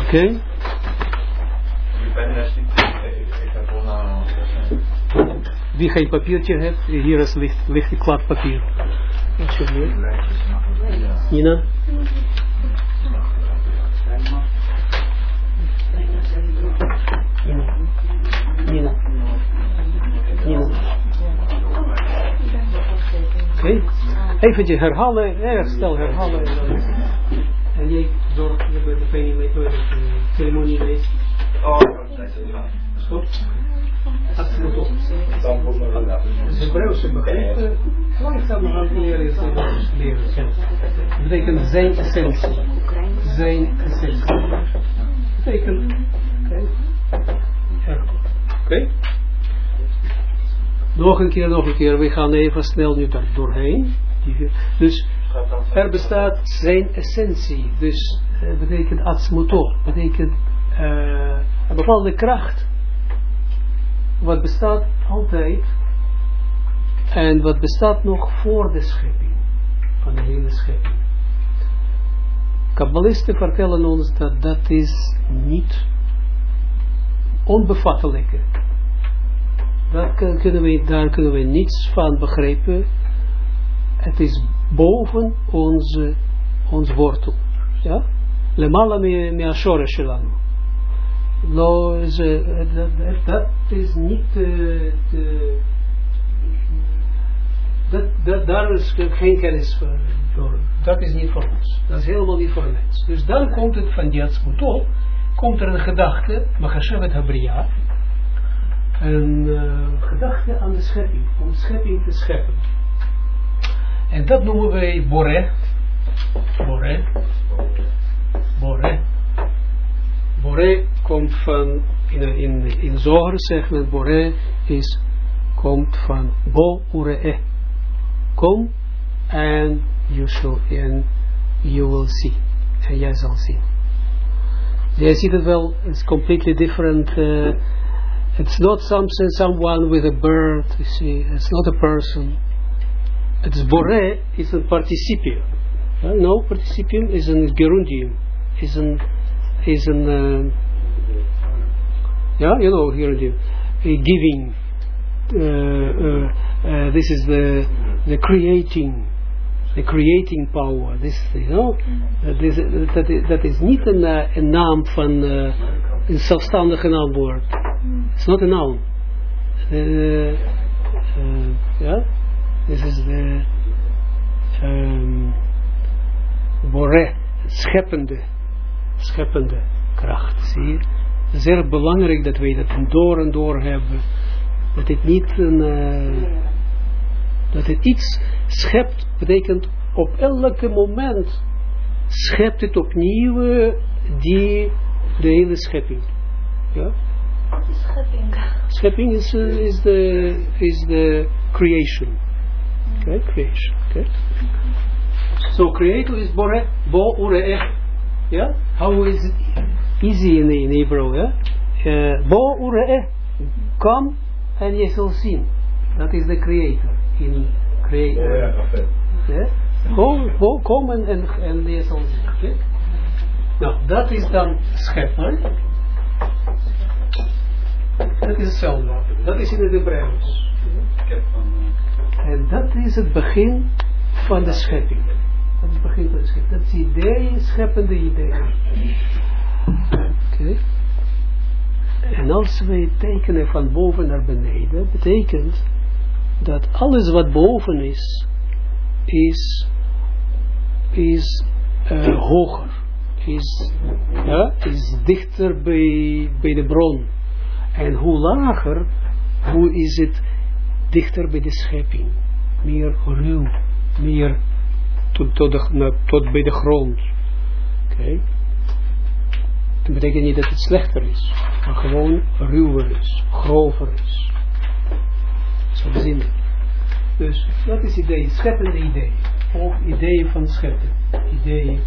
Oké? Naar. Wie geen papiertje heeft, hier is ligt een klad papier. Alsjeblieft. Nina. Nina. Nina. Oké. Eventjes herhalen, erg snel herhalen. En, jij zorgt dat je de penny met de ceremonie leest. Oh, dat is het. goed? Absoluut op. Dus Hebreeuwse begrippen langzamerhand leren is Hebreeuws leren kennen. Dat betekent zijn essentie. Zijn essentie. Dat betekent, oké. Oké? Nog een keer, nog een keer. We gaan even snel nu daar doorheen. Dus er bestaat zijn essentie. Dus dat betekent atzmotor. betekent eh, een bepaalde kracht. Wat bestaat altijd. En wat bestaat nog voor de schepping. Van de hele schepping. Kabbalisten vertellen ons dat dat is niet onbevattelijke. Dat daar kunnen we niets van begrijpen. Het is boven onze, ons wortel. Ja? Lemala me ashore shelanu. Is, eh, dat, is niet eh, dat, daar is geen kennis voor. Dat is niet voor ons. Dat is helemaal niet voor mens. Dus dan komt het van die Atzmutol, komt er een gedachte, Machashevet Habria, een eh, gedachte aan de schepping, om schepping te scheppen. En dat noemen wij Boré. Boré. Boré. Boré komt van, in, in, in Zohar zegt men, Boré is, komt van Bo Ure Kom en you shall, and you will see. En jij zal zien. Jij ziet het wel, it's completely different. Uh, it's not something, someone with a bird, you see. It's not a person. Het boré is een participium. Uh, no, participium is een gerundium. Is een, is een, uh, yeah, you know, gerundium. A giving. Uh, uh, uh, this is the, the creating. The creating power. This, you know, uh, this, dat, is, dat is niet een, uh, een naam van, uh, een zelfstandige naamwoord. It's not a noun. Uh, uh, yeah? This is the um, boré, scheppende, scheppende kracht. Zie je? Het is erg belangrijk dat wij dat door en door hebben. Dat het niet een, uh, dat het iets schept, betekent op elke moment schept het opnieuw die, de hele schepping. Ja? Schepping. Schepping is, uh, is, the, is the creation. Okay, creation. Okay. So creator is bore, bo ure ech. Yeah? How is it easy in, in Hebrew? Yeah? Uh, bo ure ech. Come and ye shall zien. That is the creator. In creator. Ja? Kom, kom, kom en, en, en je zal zien. Okay? Nou, dat is dan schepper. Dat is hetzelfde. Dat is in het Hebreeuws. Ik heb van. Eh, En dat is het begin van de schepping. Dat is het begin van de schepping. Dat is ideeën, scheppende ideeën. Oké. En als wij tekenen van boven naar beneden, betekent dat alles wat boven is, is, is uh, hoger, is, ja, is dichter bij, bij de bron. En hoe lager, hoe is het dichter bij de schepping. Meer ruw, meer tot, tot, de, na, tot bij de grond. Oké. Okay. Dat betekent niet dat het slechter is, maar gewoon ruwer is, grover is. Zo zien we. Dus dat is idee, scheppende ideeën. Of ideeën van scheppen. Ideeën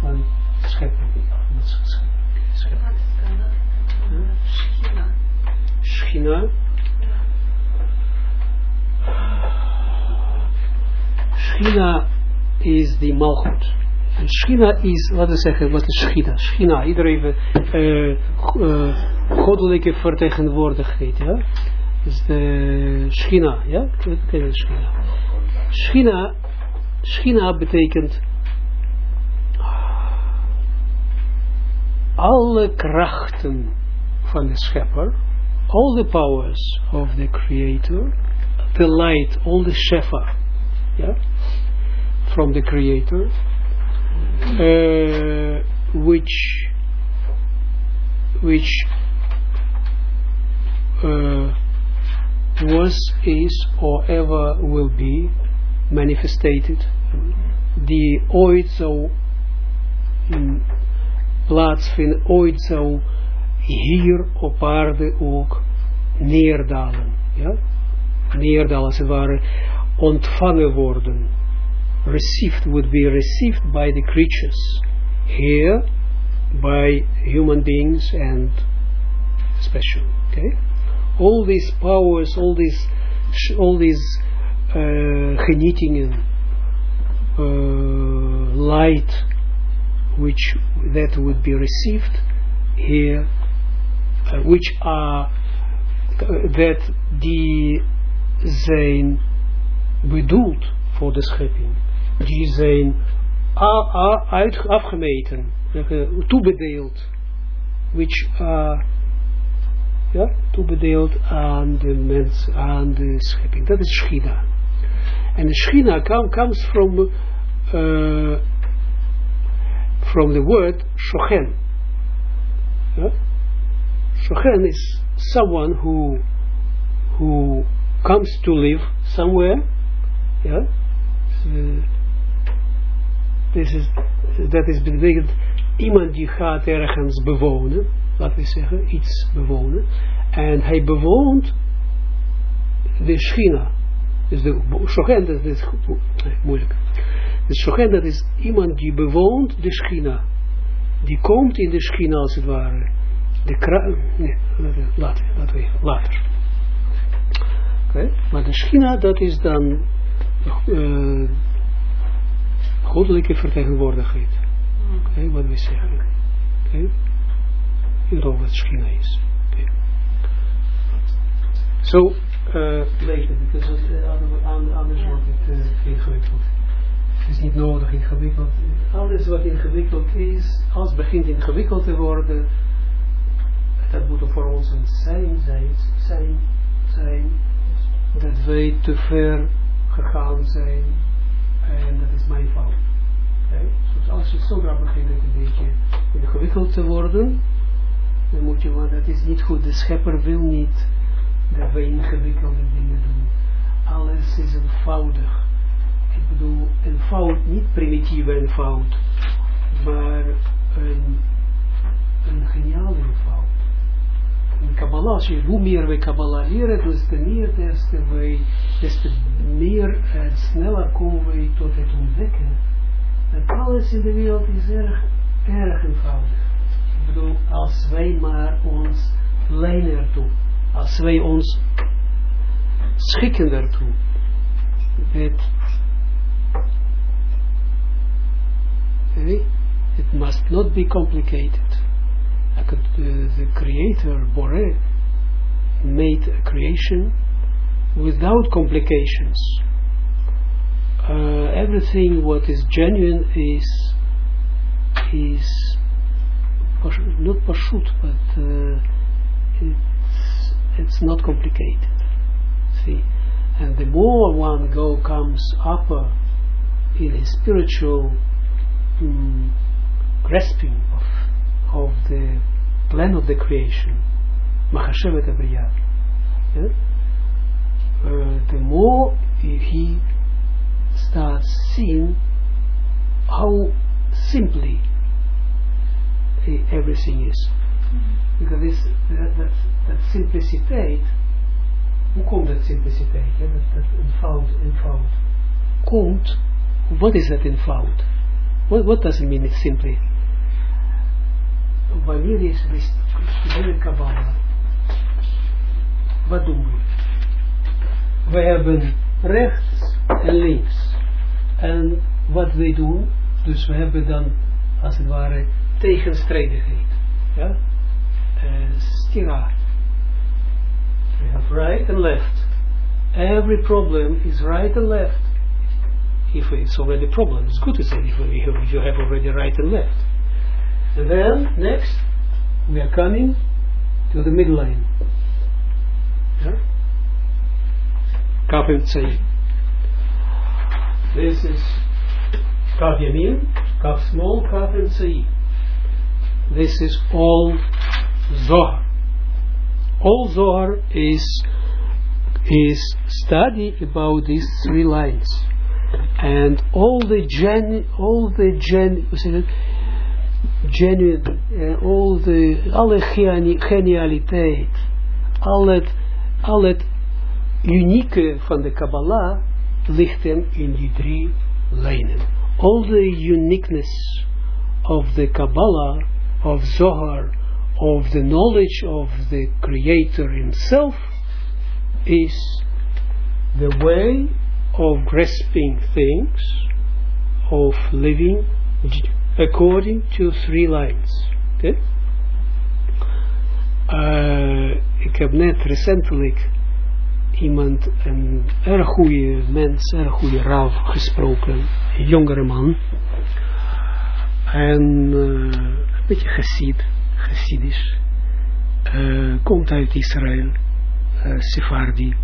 van scheppen. scheppen. Schina. Schina. Is die malchut. En Schina is, laten we zeggen, wat is Schina? Schina, iedereen uh, uh, goddelijke vertegenwoordigheid, ja? Is de Schina, ja? Schina? Schina, Schina betekent alle krachten van de schepper, all the powers of the creator, the light, all the shefa, yeah, from the creator, uh, which which uh, was, is, or ever will be manifested. Die ooit zo plaatsvinden, ooit zou hier op aarde ook neerdalen. Ja? Neerdalen als ware ontvangen worden. Received would be received by the creatures. Here by human beings and special. Okay? All these powers, all these, all these uh, uh, light, which that would be received here, uh, which are that die zijn bedoeld voor de schepping, die zijn uit, afgemeten, toebedeeld, which are ja, toebedeeld aan de mens, aan de schepping. Dat is Schina. En Schina comes from uh, from the word shochen. Yeah? Shochen is someone who who comes to live somewhere. So, this is, dat is betekent iemand die gaat ergens bewonen, laten we zeggen, iets bewonen, en hij bewoont de Schina. Dus de Shochen, dat is moeilijk. De Shochen, dat is iemand die bewoont de Schina. Die komt in de Schina als het ware. De kra nee, later, later, later. Maar de Schina, dat is dan uh, goddelijke vertegenwoordigheid. Oké, okay, wat we zeggen. Oké, okay. hierover wat Schina is. Oké. Okay. Zo, so, uh, lees het, anders wordt het uh, ingewikkeld. Het is niet nodig ingewikkeld. Alles wat ingewikkeld is, als het begint ingewikkeld te worden, dat moet voor ons een zijn zijn, zijn, zijn dat wij te ver gegaan zijn en dat is mijn fout. Okay? Dus als je zo graag begint een beetje ingewikkeld te worden, dan moet je, want dat is niet goed. De schepper wil niet dat wij ingewikkelde dingen doen. Alles is eenvoudig ik bedoel, een fout, niet primitieve een fout, maar een, een geniale fout. In Kabbalah, hoe meer we Kabbalah leren, des te meer, des te, meer en sneller komen wij tot het ontdekken. En alles in de wereld is erg, erg eenvoudig. Ik bedoel, als wij maar ons lijnen ertoe, als wij ons schikken ertoe, het it must not be complicated. Uh, the creator, Bore, made a creation without complications. Uh, everything what is genuine is is not pashut, but uh, it's it's not complicated. See, and the more one go comes upper in a spiritual um, grasping of, the plan of the creation, Mahashevet Abriya, yeah? uh, the more he starts seeing how simply everything is. Because this, that, that, that simpliciteit, hoe komt dat simpliciteit? Ja, dat, dat eenvoud, eenvoud. Komt, wat is dat eenvoud? What, what does it mean it simply? Wanneer is de studeren Kabbalah? Wat doen we? We hebben rechts en links. En wat wij doen, Dus we hebben dan, als het ware, tegenstrijdigheid. Ja? Uh, stira. We have right and left. Every problem is right and left. If it's already a problem, it's good to say if, if you have already right and left. Then, next, we are coming to the midline. Yeah? Kaf This is Kaf Yamin, Kaf small, Kaf. This is all Zohar. All Zohar is is study about these three lines. And all the gen, all the gen, genuine, uh, all the, alle genialiteit, al het, al het unieke van de Kabbalah ligt in die drie lijnen. All the uniqueness of the Kabbalah, of Zohar, of the knowledge of the Creator Himself, is the way of grasping things, of living according to three lines. Okay? Uh, ik heb net recentelijk iemand, een erg goede mens, erg goede raaf gesproken, een jongere man. En uh, een beetje gesid, gesidisch. Uh, komt uit Israël, uh, Sephardi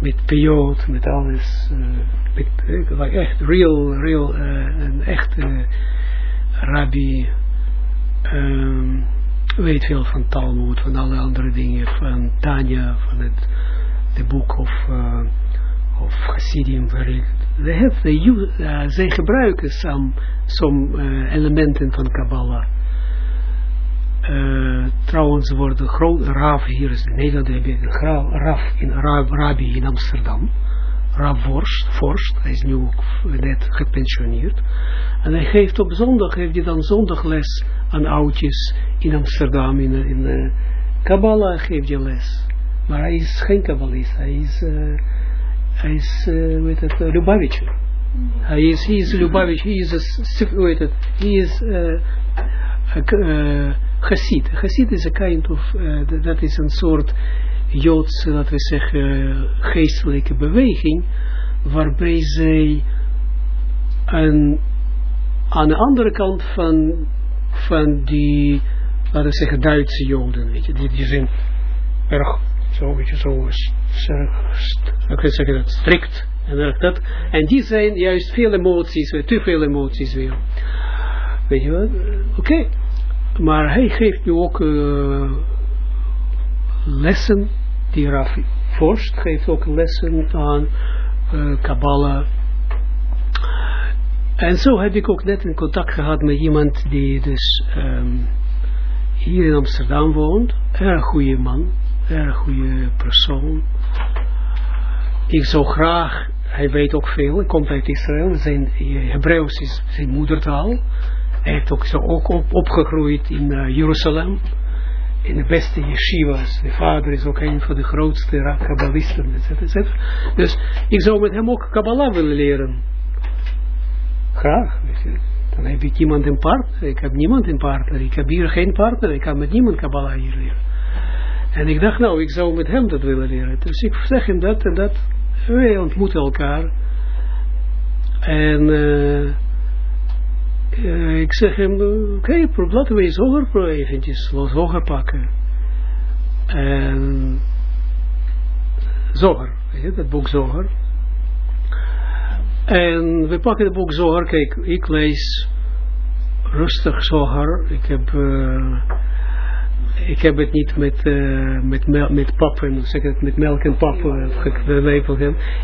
met peyote, met alles, echt real, real, een echte rabbi, um, weet veel van Talmud, van alle andere dingen, van Tanya, van het de boek of, uh, of Hasidim, they have, they uh, zij gebruiken some, some uh, elementen van Kabbalah. Uh, trouwens worden groot raf hier is in Nederland raf in rabbi in Amsterdam Rav Vorst, Vorst hij is nu ook net gepensioneerd. En hij geeft op zondag heeft hij dan zondagles aan oudjes in Amsterdam in, in uh, Kabbalah geeft je les. Maar hij is geen kabbalist hij is uh, hij is uh, weet het Lubavitch hij is he is Lubavitch he is a, weet het he is uh, uh, Chassid. Chassid is a kind of, dat is een soort Joodse, laten we zeggen, geestelijke beweging, waarbij zij een, aan de andere kant van, van die, laten we zeggen, Duitse Joden, weet je, die, die zijn erg, zo, weet je, zo, ik zeggen dat, strikt, en erg dat, en die zijn juist veel emoties, te veel emoties weer. Weet je wat? Oké. Okay. Maar hij geeft nu ook uh, lessen, die Rafi Forst geeft ook lessen aan uh, Kabbalah. En zo heb ik ook net in contact gehad met iemand die dus um, hier in Amsterdam woont. Erg goede man, erg goede persoon. Ik zou graag, hij weet ook veel, hij komt uit Israël, zijn Hebreeuws is zijn moedertaal. Hij heeft ook zo ook op, opgegroeid in uh, Jeruzalem. In de beste yeshivas. De vader is ook een van de grootste kabbalisten. etc. Dus ik zou met hem ook Kabbalah willen leren. Graag. Dan heb ik iemand in partner. Ik heb niemand in partner. Ik heb hier geen partner. Ik kan met niemand Kabbalah hier leren. En ik dacht, nou, ik zou met hem dat willen leren. Dus ik zeg hem dat en dat. Wij ontmoeten elkaar. En... Uh, ik zeg hem, oké, okay, laten we eens hoger eventjes, los hoger pakken. En Zoger, dat boek Zoger. En we pakken het boek Zoger, kijk, ik lees rustig Zoger. Ik heb, uh, ik heb het niet met, uh, met, mel met pap zeg het, met melk en pap uh,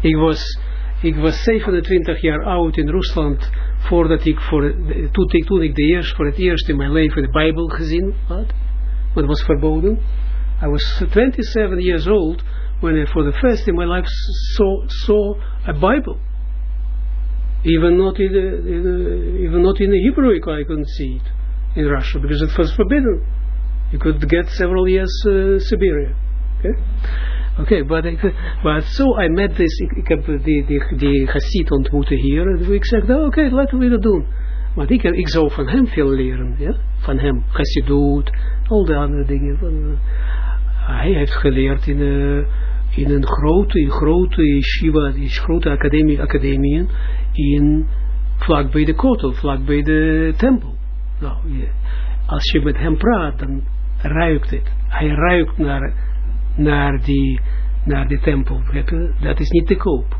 Ik was, ik was 27 jaar oud in Rusland voordat ik, voor, toen, ik, toen ik de eerst, voor het eerst in mijn leven de Bijbel gezien had, wat was verboden. I was 27 years old when I, for the first in my life, saw, saw a Bible. Even not in the, in even not in the Hebrew, I couldn't see it in Russia because it was forbidden. You could get several years uh, Siberia. Okay? Oké, okay, but so I met this, ik, ik heb die, die, die Hasid ontmoeten hier, ik zeg, nou, oké, laten we dat doen. Want ik, ik zou van hem veel leren, ja? van hem, Chassidut, al die andere dingen. Uh, hij heeft geleerd in, uh, in een grote, in grote yeshiva, in grote academie, academieën, in, vlak bij de kotel, vlak bij de tempel. Nou, ja. als je met hem praat, dan ruikt het. Hij ruikt naar, naar, die, naar die tempel. Dat is niet te koop.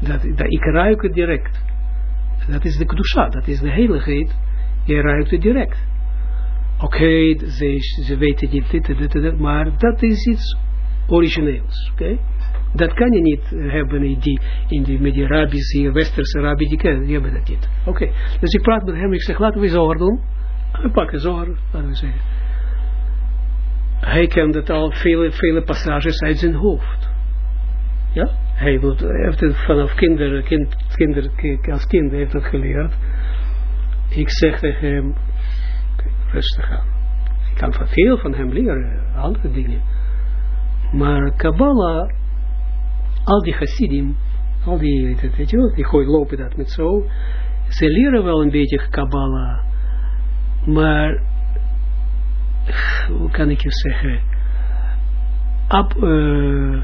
Dat, dat, ik ruik het direct. Dat is de kedusha, dat is de heiligheid. Je ruikt het direct. Oké, ze, ze weten niet dit, dit, dit, maar dat is iets origineels. Oké? Dat kan je niet hebben in die, in die, met die hier, westerse rabbi, die, kennen, die hebben dat niet. Oké, dus ik praat met hem, ik zeg, laten we zoger doen. We pakken zoger, laten we zeggen. Hij kent het al, vele, vele passages uit zijn hoofd. Ja? Hij heeft het vanaf kinder, kind, kinder, als kind heeft het geleerd. Ik zeg tegen hem, rustig aan. Ik kan van veel van hem leren, andere dingen. Maar Kabbalah, al die Hasidim, al die, weet je wel, die gooi lopen dat met zo. Ze leren wel een beetje Kabbalah, maar, hoe kan ik je zeggen, ab, uh,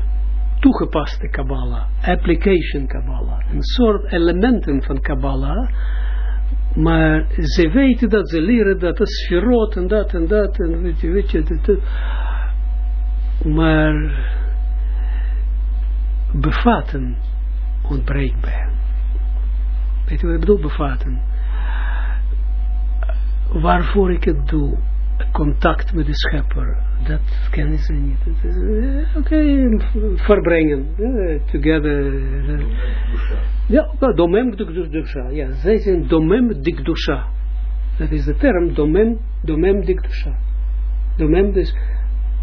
toegepaste Kabbalah, application Kabbalah, een soort elementen van Kabbalah, maar ze weten dat ze leren dat het sferot en dat en dat en weet je, weet je, dat, dat. maar bevatten ontbreekt bij hen. Weet je wat ik bedoel, bevatten? Waarvoor ik het doe, contact met de schepper, dat kennen ze niet. Uh, Oké, okay, verbrengen, uh, together. Uh, ja, domem dikdusha. Ja, zij zijn domem dikdusha. Dat is de term, domem, domem dikdusha. Domem dus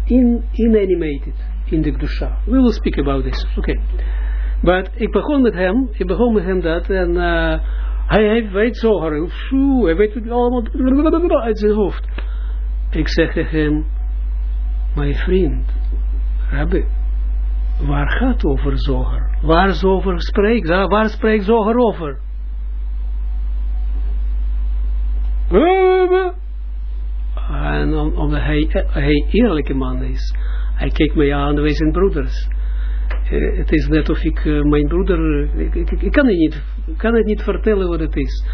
in, inanimated, in dikdusha. We will speak about this, oké. Okay. Maar ik begon met hem, ik begon met hem dat, en uh, hij, hij weet zo, hij weet het allemaal uit zijn hoofd. Ik zeg tegen hem, mijn vriend, Rabbi, waar gaat over Zoger? Waar Zoger spreekt, waar spreekt Zoger over? En om, omdat hij, hij eerlijke man is, hij kijkt mij aan, wij zijn broeders. Uh, het is net of ik uh, mijn broeder, ik, kan, het niet, kan het niet vertellen wat het is.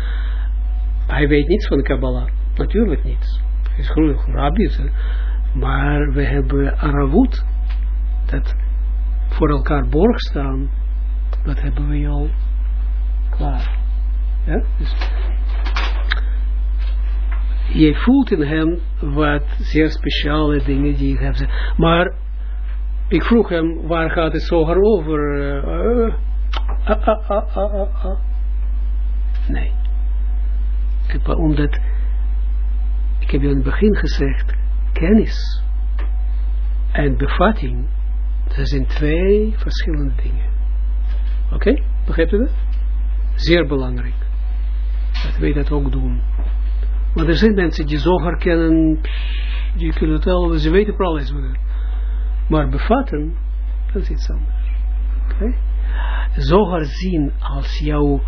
Hij weet niets van Kabbalah, natuurlijk niets. Is groen maar we hebben Aravut, dat voor elkaar borg staan, dat hebben we al klaar. Ja? Dus je voelt in hem wat zeer speciale dingen die hij heeft. Maar ik vroeg hem, waar gaat het zo over? Uh, uh, uh, nee. Omdat, ik heb je in het begin gezegd, kennis en bevatting, dat zijn twee verschillende dingen. Oké, okay? begrijpt u dat? Zeer belangrijk. Dat wij dat ook doen. Want er zijn mensen die zo herkennen, die kunnen het ze weten voor alles. Maar bevatten, dat is iets anders. Oké? Okay? Zoger zien als jou,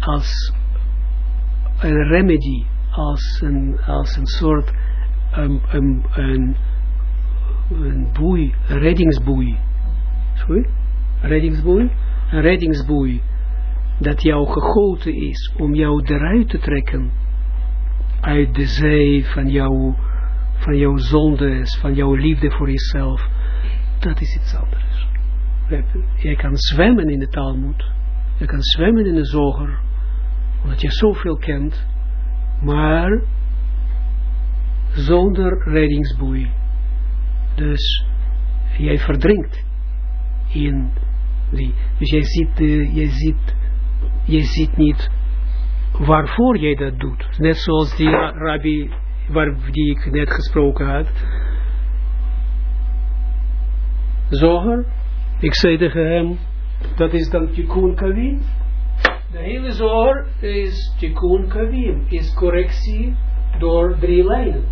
als een remedy, als een, als een soort een, een, een, boei, een reddingsboei. Sorry? Reddingsboei? Een reddingsboei dat jou gegoten is om jou eruit te trekken uit de zee van jouw, van jouw zondes, van jouw liefde voor jezelf. Dat is iets anders. Je kan zwemmen in de Talmud. Je kan zwemmen in de zoger. Omdat je zoveel kent. Maar zonder reddingsboei. Dus jij verdrinkt in die. Dus jij ziet, uh, jij ziet, jij ziet niet waarvoor jij dat doet. Net zoals die rabbi waar, die ik net gesproken had. Zoger, ik zei tegen hem, dat is dan tikkun kavim. De hele zoger is tikkun kavim, is correctie door drie lijnen.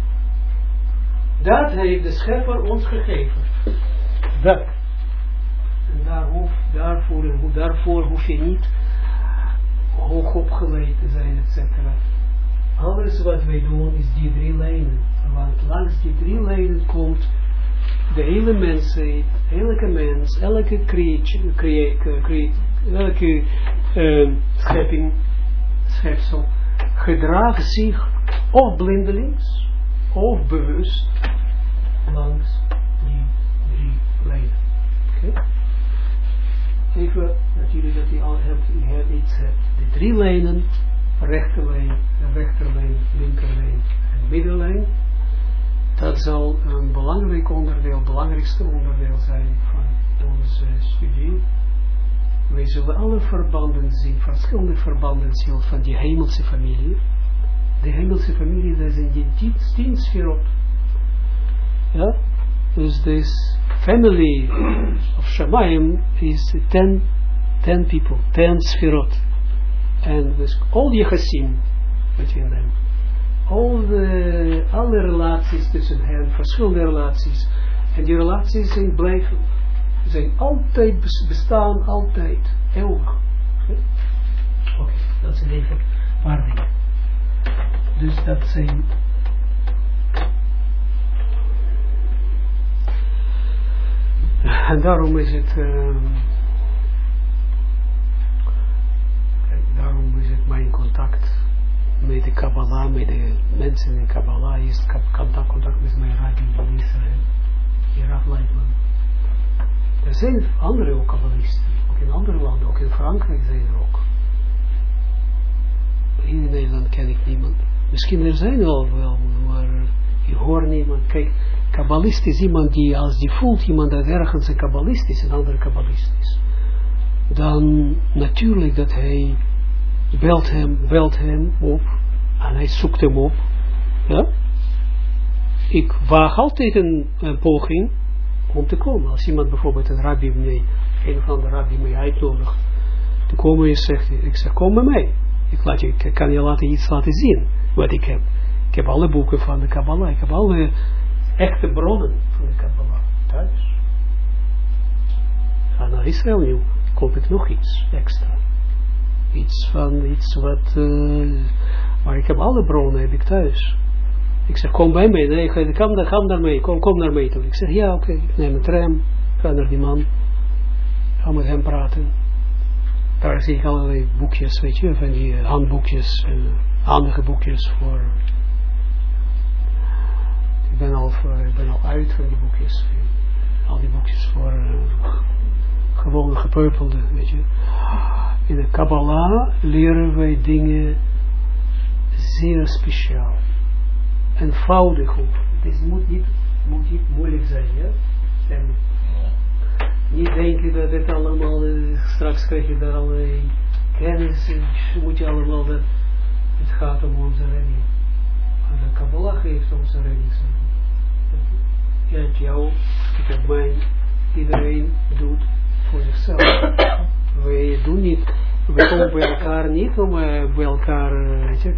Dat heeft de schepper ons gegeven. Dat. En daar hoef, daarvoor, daarvoor hoef je niet hoog opgeleid te zijn, etc. alles wat wij doen is die drie lijnen. Want langs die drie lijnen komt de hele mensheid, elke mens, elke creature, crea, crea, elke uh, schepping, schepsel, gedraagt zich of blindelings, of bewust langs die drie lijnen. Oké? Even, natuurlijk dat je al hebt, je hebt iets hebt. De drie lijnen, rechterlijn, rechterlijn, linkerlijn en middenlijn. Dat zal een belangrijk onderdeel, belangrijkste onderdeel zijn van onze studie. Wij zullen alle verbanden zien, verschillende verbanden zien van die hemelse familie. De hemelse familie, dat zijn die sferot. Ja? Dus this family of Shamayim is ten, ten people, ten sferot. En dus al die gezien between them. Al de, alle relaties tussen hen, verschillende relaties. En die relaties zijn blijven, zijn altijd bestaan, altijd, eeuwig. Oké, okay, dat zijn even dingen. Dus dat zijn En daarom is het, uh, daarom is het mijn contact met de Kabbalah, met de mensen in Kabbalah, is contact, contact met mijn raad in Israël, Rav Leitman. Er zijn andere ook Kabbalisten, ook in andere landen, ook in Frankrijk zijn er ook. Hier in Nederland ken ik niemand. Misschien er zijn wel, wel maar ik hoor niemand. Kijk, kabbalist is iemand die, als die voelt iemand dat ergens een kabbalist is, een andere kabbalist is, dan natuurlijk dat hij belt hem, belt hem op, en hij zoekt hem op, ja. Ik waag altijd een, een poging om te komen. Als iemand bijvoorbeeld een rabbi mee, een van de rabbi mee uitnodigt, te komen en zegt, ik zeg, kom bij mij. Ik, laat je, ik kan je laten iets laten zien, wat ik heb. Ik heb alle boeken van de Kabbalah, ik heb alle echte bronnen van de Kabbalah thuis. Ga naar Israël nu, koop ik nog iets extra. Iets van, iets wat, maar ik heb alle bronnen, heb ik thuis. Ik zeg, kom bij mij, nee, ga, kom, daar, kom naar mij, kom, kom naar mij toe. Ik zeg, ja, oké, ik neem een tram, ga naar die man, ga met hem praten. Daar zie ik allerlei boekjes, weet je, van die handboekjes, en handige boekjes voor ik ben al, ik ben al uit van die boekjes. Al die boekjes voor uh, gewone gepeupelde, weet je. In de Kabbalah leren wij dingen zeer speciaal. Eenvoudig ook. Het is, moet, niet, moet niet moeilijk zijn, ja. En niet denken dat het allemaal, uh, straks krijg je daar allerlei kennis, moet je allemaal, dat, het gaat om onze redding. Maar de Kabbalah geeft onze redding je hebt jou, ik heb mij, iedereen doet voor zichzelf. Wij doen niet, we komen bij elkaar niet om uh, bij elkaar, weet je,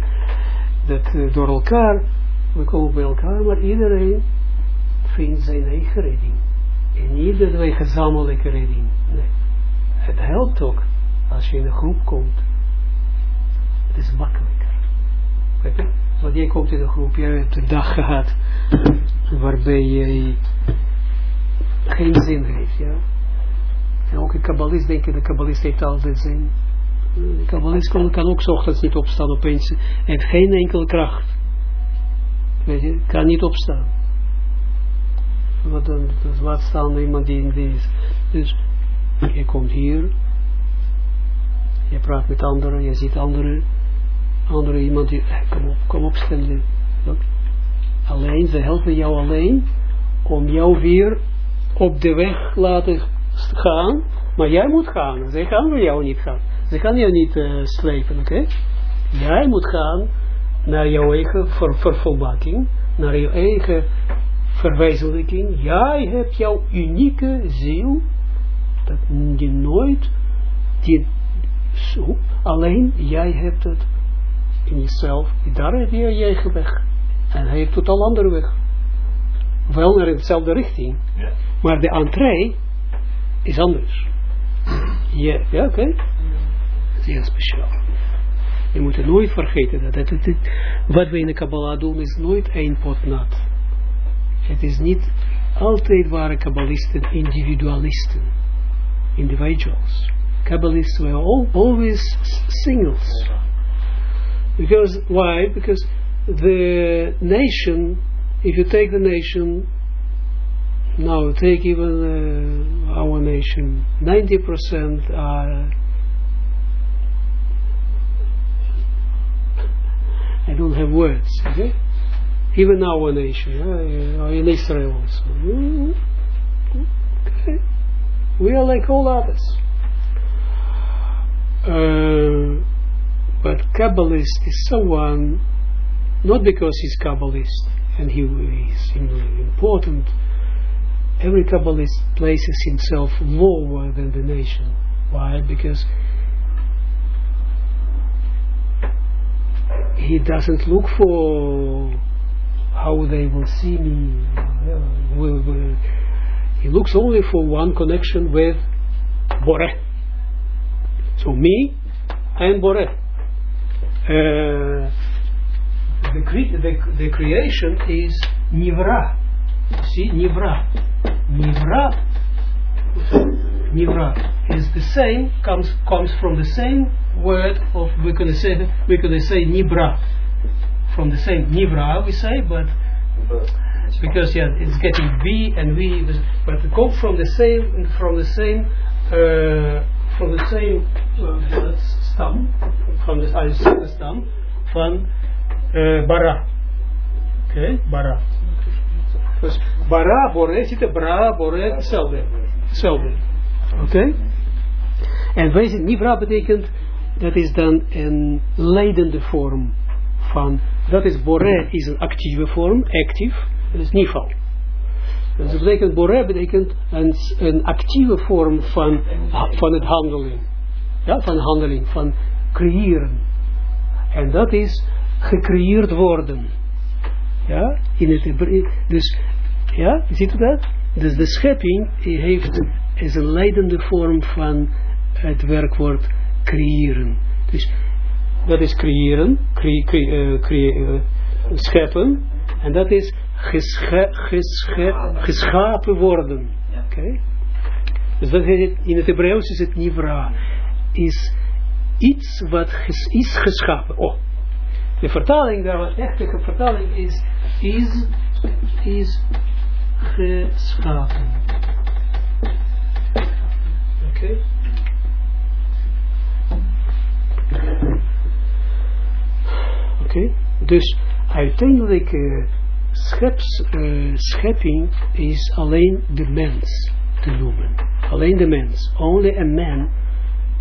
dat door elkaar, we komen bij elkaar, maar iedereen vindt zijn eigen redding. En niet dat wij gezamenlijke redding, nee. Het helpt ook als je in een groep komt. Het is makkelijker. Je? Want jij komt in een groep, jij hebt een dag gehad waarbij je geen zin heeft, ja. En ook een kabbalist, denk je, de kabbalist heeft altijd zin. De kabbalist kan, kan ook ochtends niet opstaan opeens, heeft geen enkele kracht. Je, kan niet opstaan. Wat dan, laat staan iemand die in is. Dus, je komt hier, je praat met anderen, je ziet anderen, andere iemand die, eh, kom op, kom op. Alleen, ze helpen jou alleen om jou weer op de weg laten gaan, maar jij moet gaan. Zij gaan voor jou niet gaan. Ze gaan jou niet uh, slepen, oké? Jij moet gaan naar jouw eigen ver vervolmaking, naar jouw eigen verwezenlijking. Jij hebt jouw unieke ziel, dat je nooit, die, alleen jij hebt het in jezelf, daar heb je je eigen weg. En hij heeft totaal andere weg. Wel naar dezelfde richting. Ja. Maar de entree is anders. Ja, ja oké. Okay. Zeer speciaal. Je moet nooit vergeten. Dat, dat, dat, wat we in de Kabbalah doen is nooit één pot nat. Het is niet altijd waren Kabbalisten individualisten. Individuals. Kabbalists were all, always singles. Because, why? Because the nation, if you take the nation, now take even uh, our nation, 90% are I don't have words. Okay? Even our nation, uh, in Israel also. Okay. We are like all others. Uh, but Kabbalist is someone, not because he's Kabbalist and he is important, every Kabbalist places himself lower than the nation. Why? Because he doesn't look for how they will see me. He looks only for one connection with Bore. So me and Bore. Uh, the, cre the, the creation is Nivra. See, Nivra. Nivra. Nivra is the same, comes comes from the same word of we could say we could say Nibra. From the same Nivra we say, but because yeah, it's getting V and V, but it from the same from the same uh, from the same uh, stam, from the uh, stam van uh, bara. Okay, bara. Dus bara, bore, zit er bra, bore, hetzelfde. Hetzelfde. Oké? En wij zijn nivra betekent, dat is dan een leidende vorm van, dat is bore, is een actieve vorm, actief, dat is nival. Dus dat betekent, bore betekent een, een actieve vorm van, van het handelen. Ja, van handeling, van creëren. En dat is gecreëerd worden. Ja, in het, dus, ja, ziet u dat? Dus de schepping heeft, is een leidende vorm van het werkwoord creëren. Dus dat is creëren, cre, cre, uh, scheppen, en dat is geschapen worden. Oké? Dus dat heet, in het Hebreeuws is het nivra, is iets wat is geschapen. Oh, de vertaling, de echte vertaling is, is, is geschapen. Oké? Oké, dus uiteindelijk uh, scheps, uh, schepping is alleen de mens te noemen. Alleen de mens. Only a man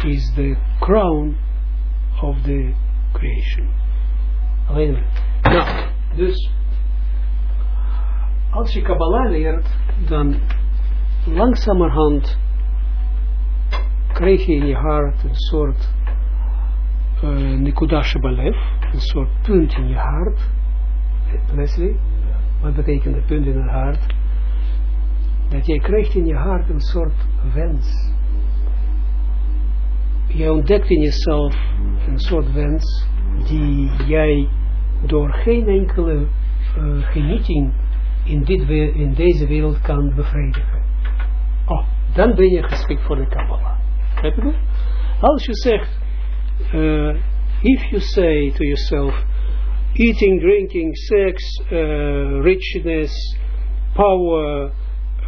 is the crown of the creation. Alleen mens. Nou, dus als je Kabbalah leert, dan langzamerhand krijg je in je hart een soort uh, Nikudash Balev, een soort punt in je hart. Leslie, wat betekent een punt in het hart? Dat jij krijgt in je hart een soort wens. Jij ontdekt in jezelf een soort wens die jij door geen enkele uh, genieting in, dit in deze wereld kan bevredigen. Oh, dan ben je geschikt voor de Kabbalah. Heb je Als je zegt, uh, if you say to yourself, eating, drinking, sex, uh, richness, power,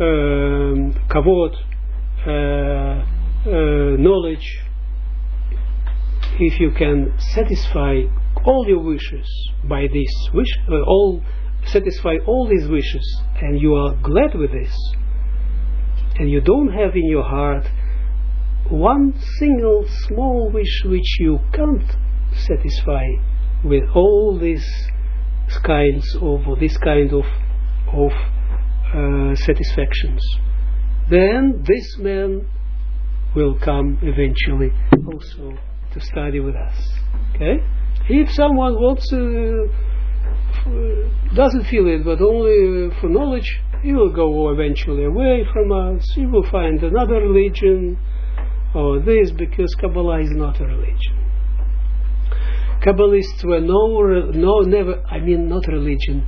um, kavod, uh, knowledge, if you can satisfy all your wishes by this wish, all satisfy all these wishes, and you are glad with this, and you don't have in your heart one single small wish which you can't satisfy with all these kinds of this kind of of uh, satisfactions, then this man will come eventually also to study with us. Okay? If someone wants uh, doesn't feel it, but only for knowledge, he will go eventually away from us. He will find another religion or this because Kabbalah is not a religion. Kabbalists were no, no, never, I mean not religion,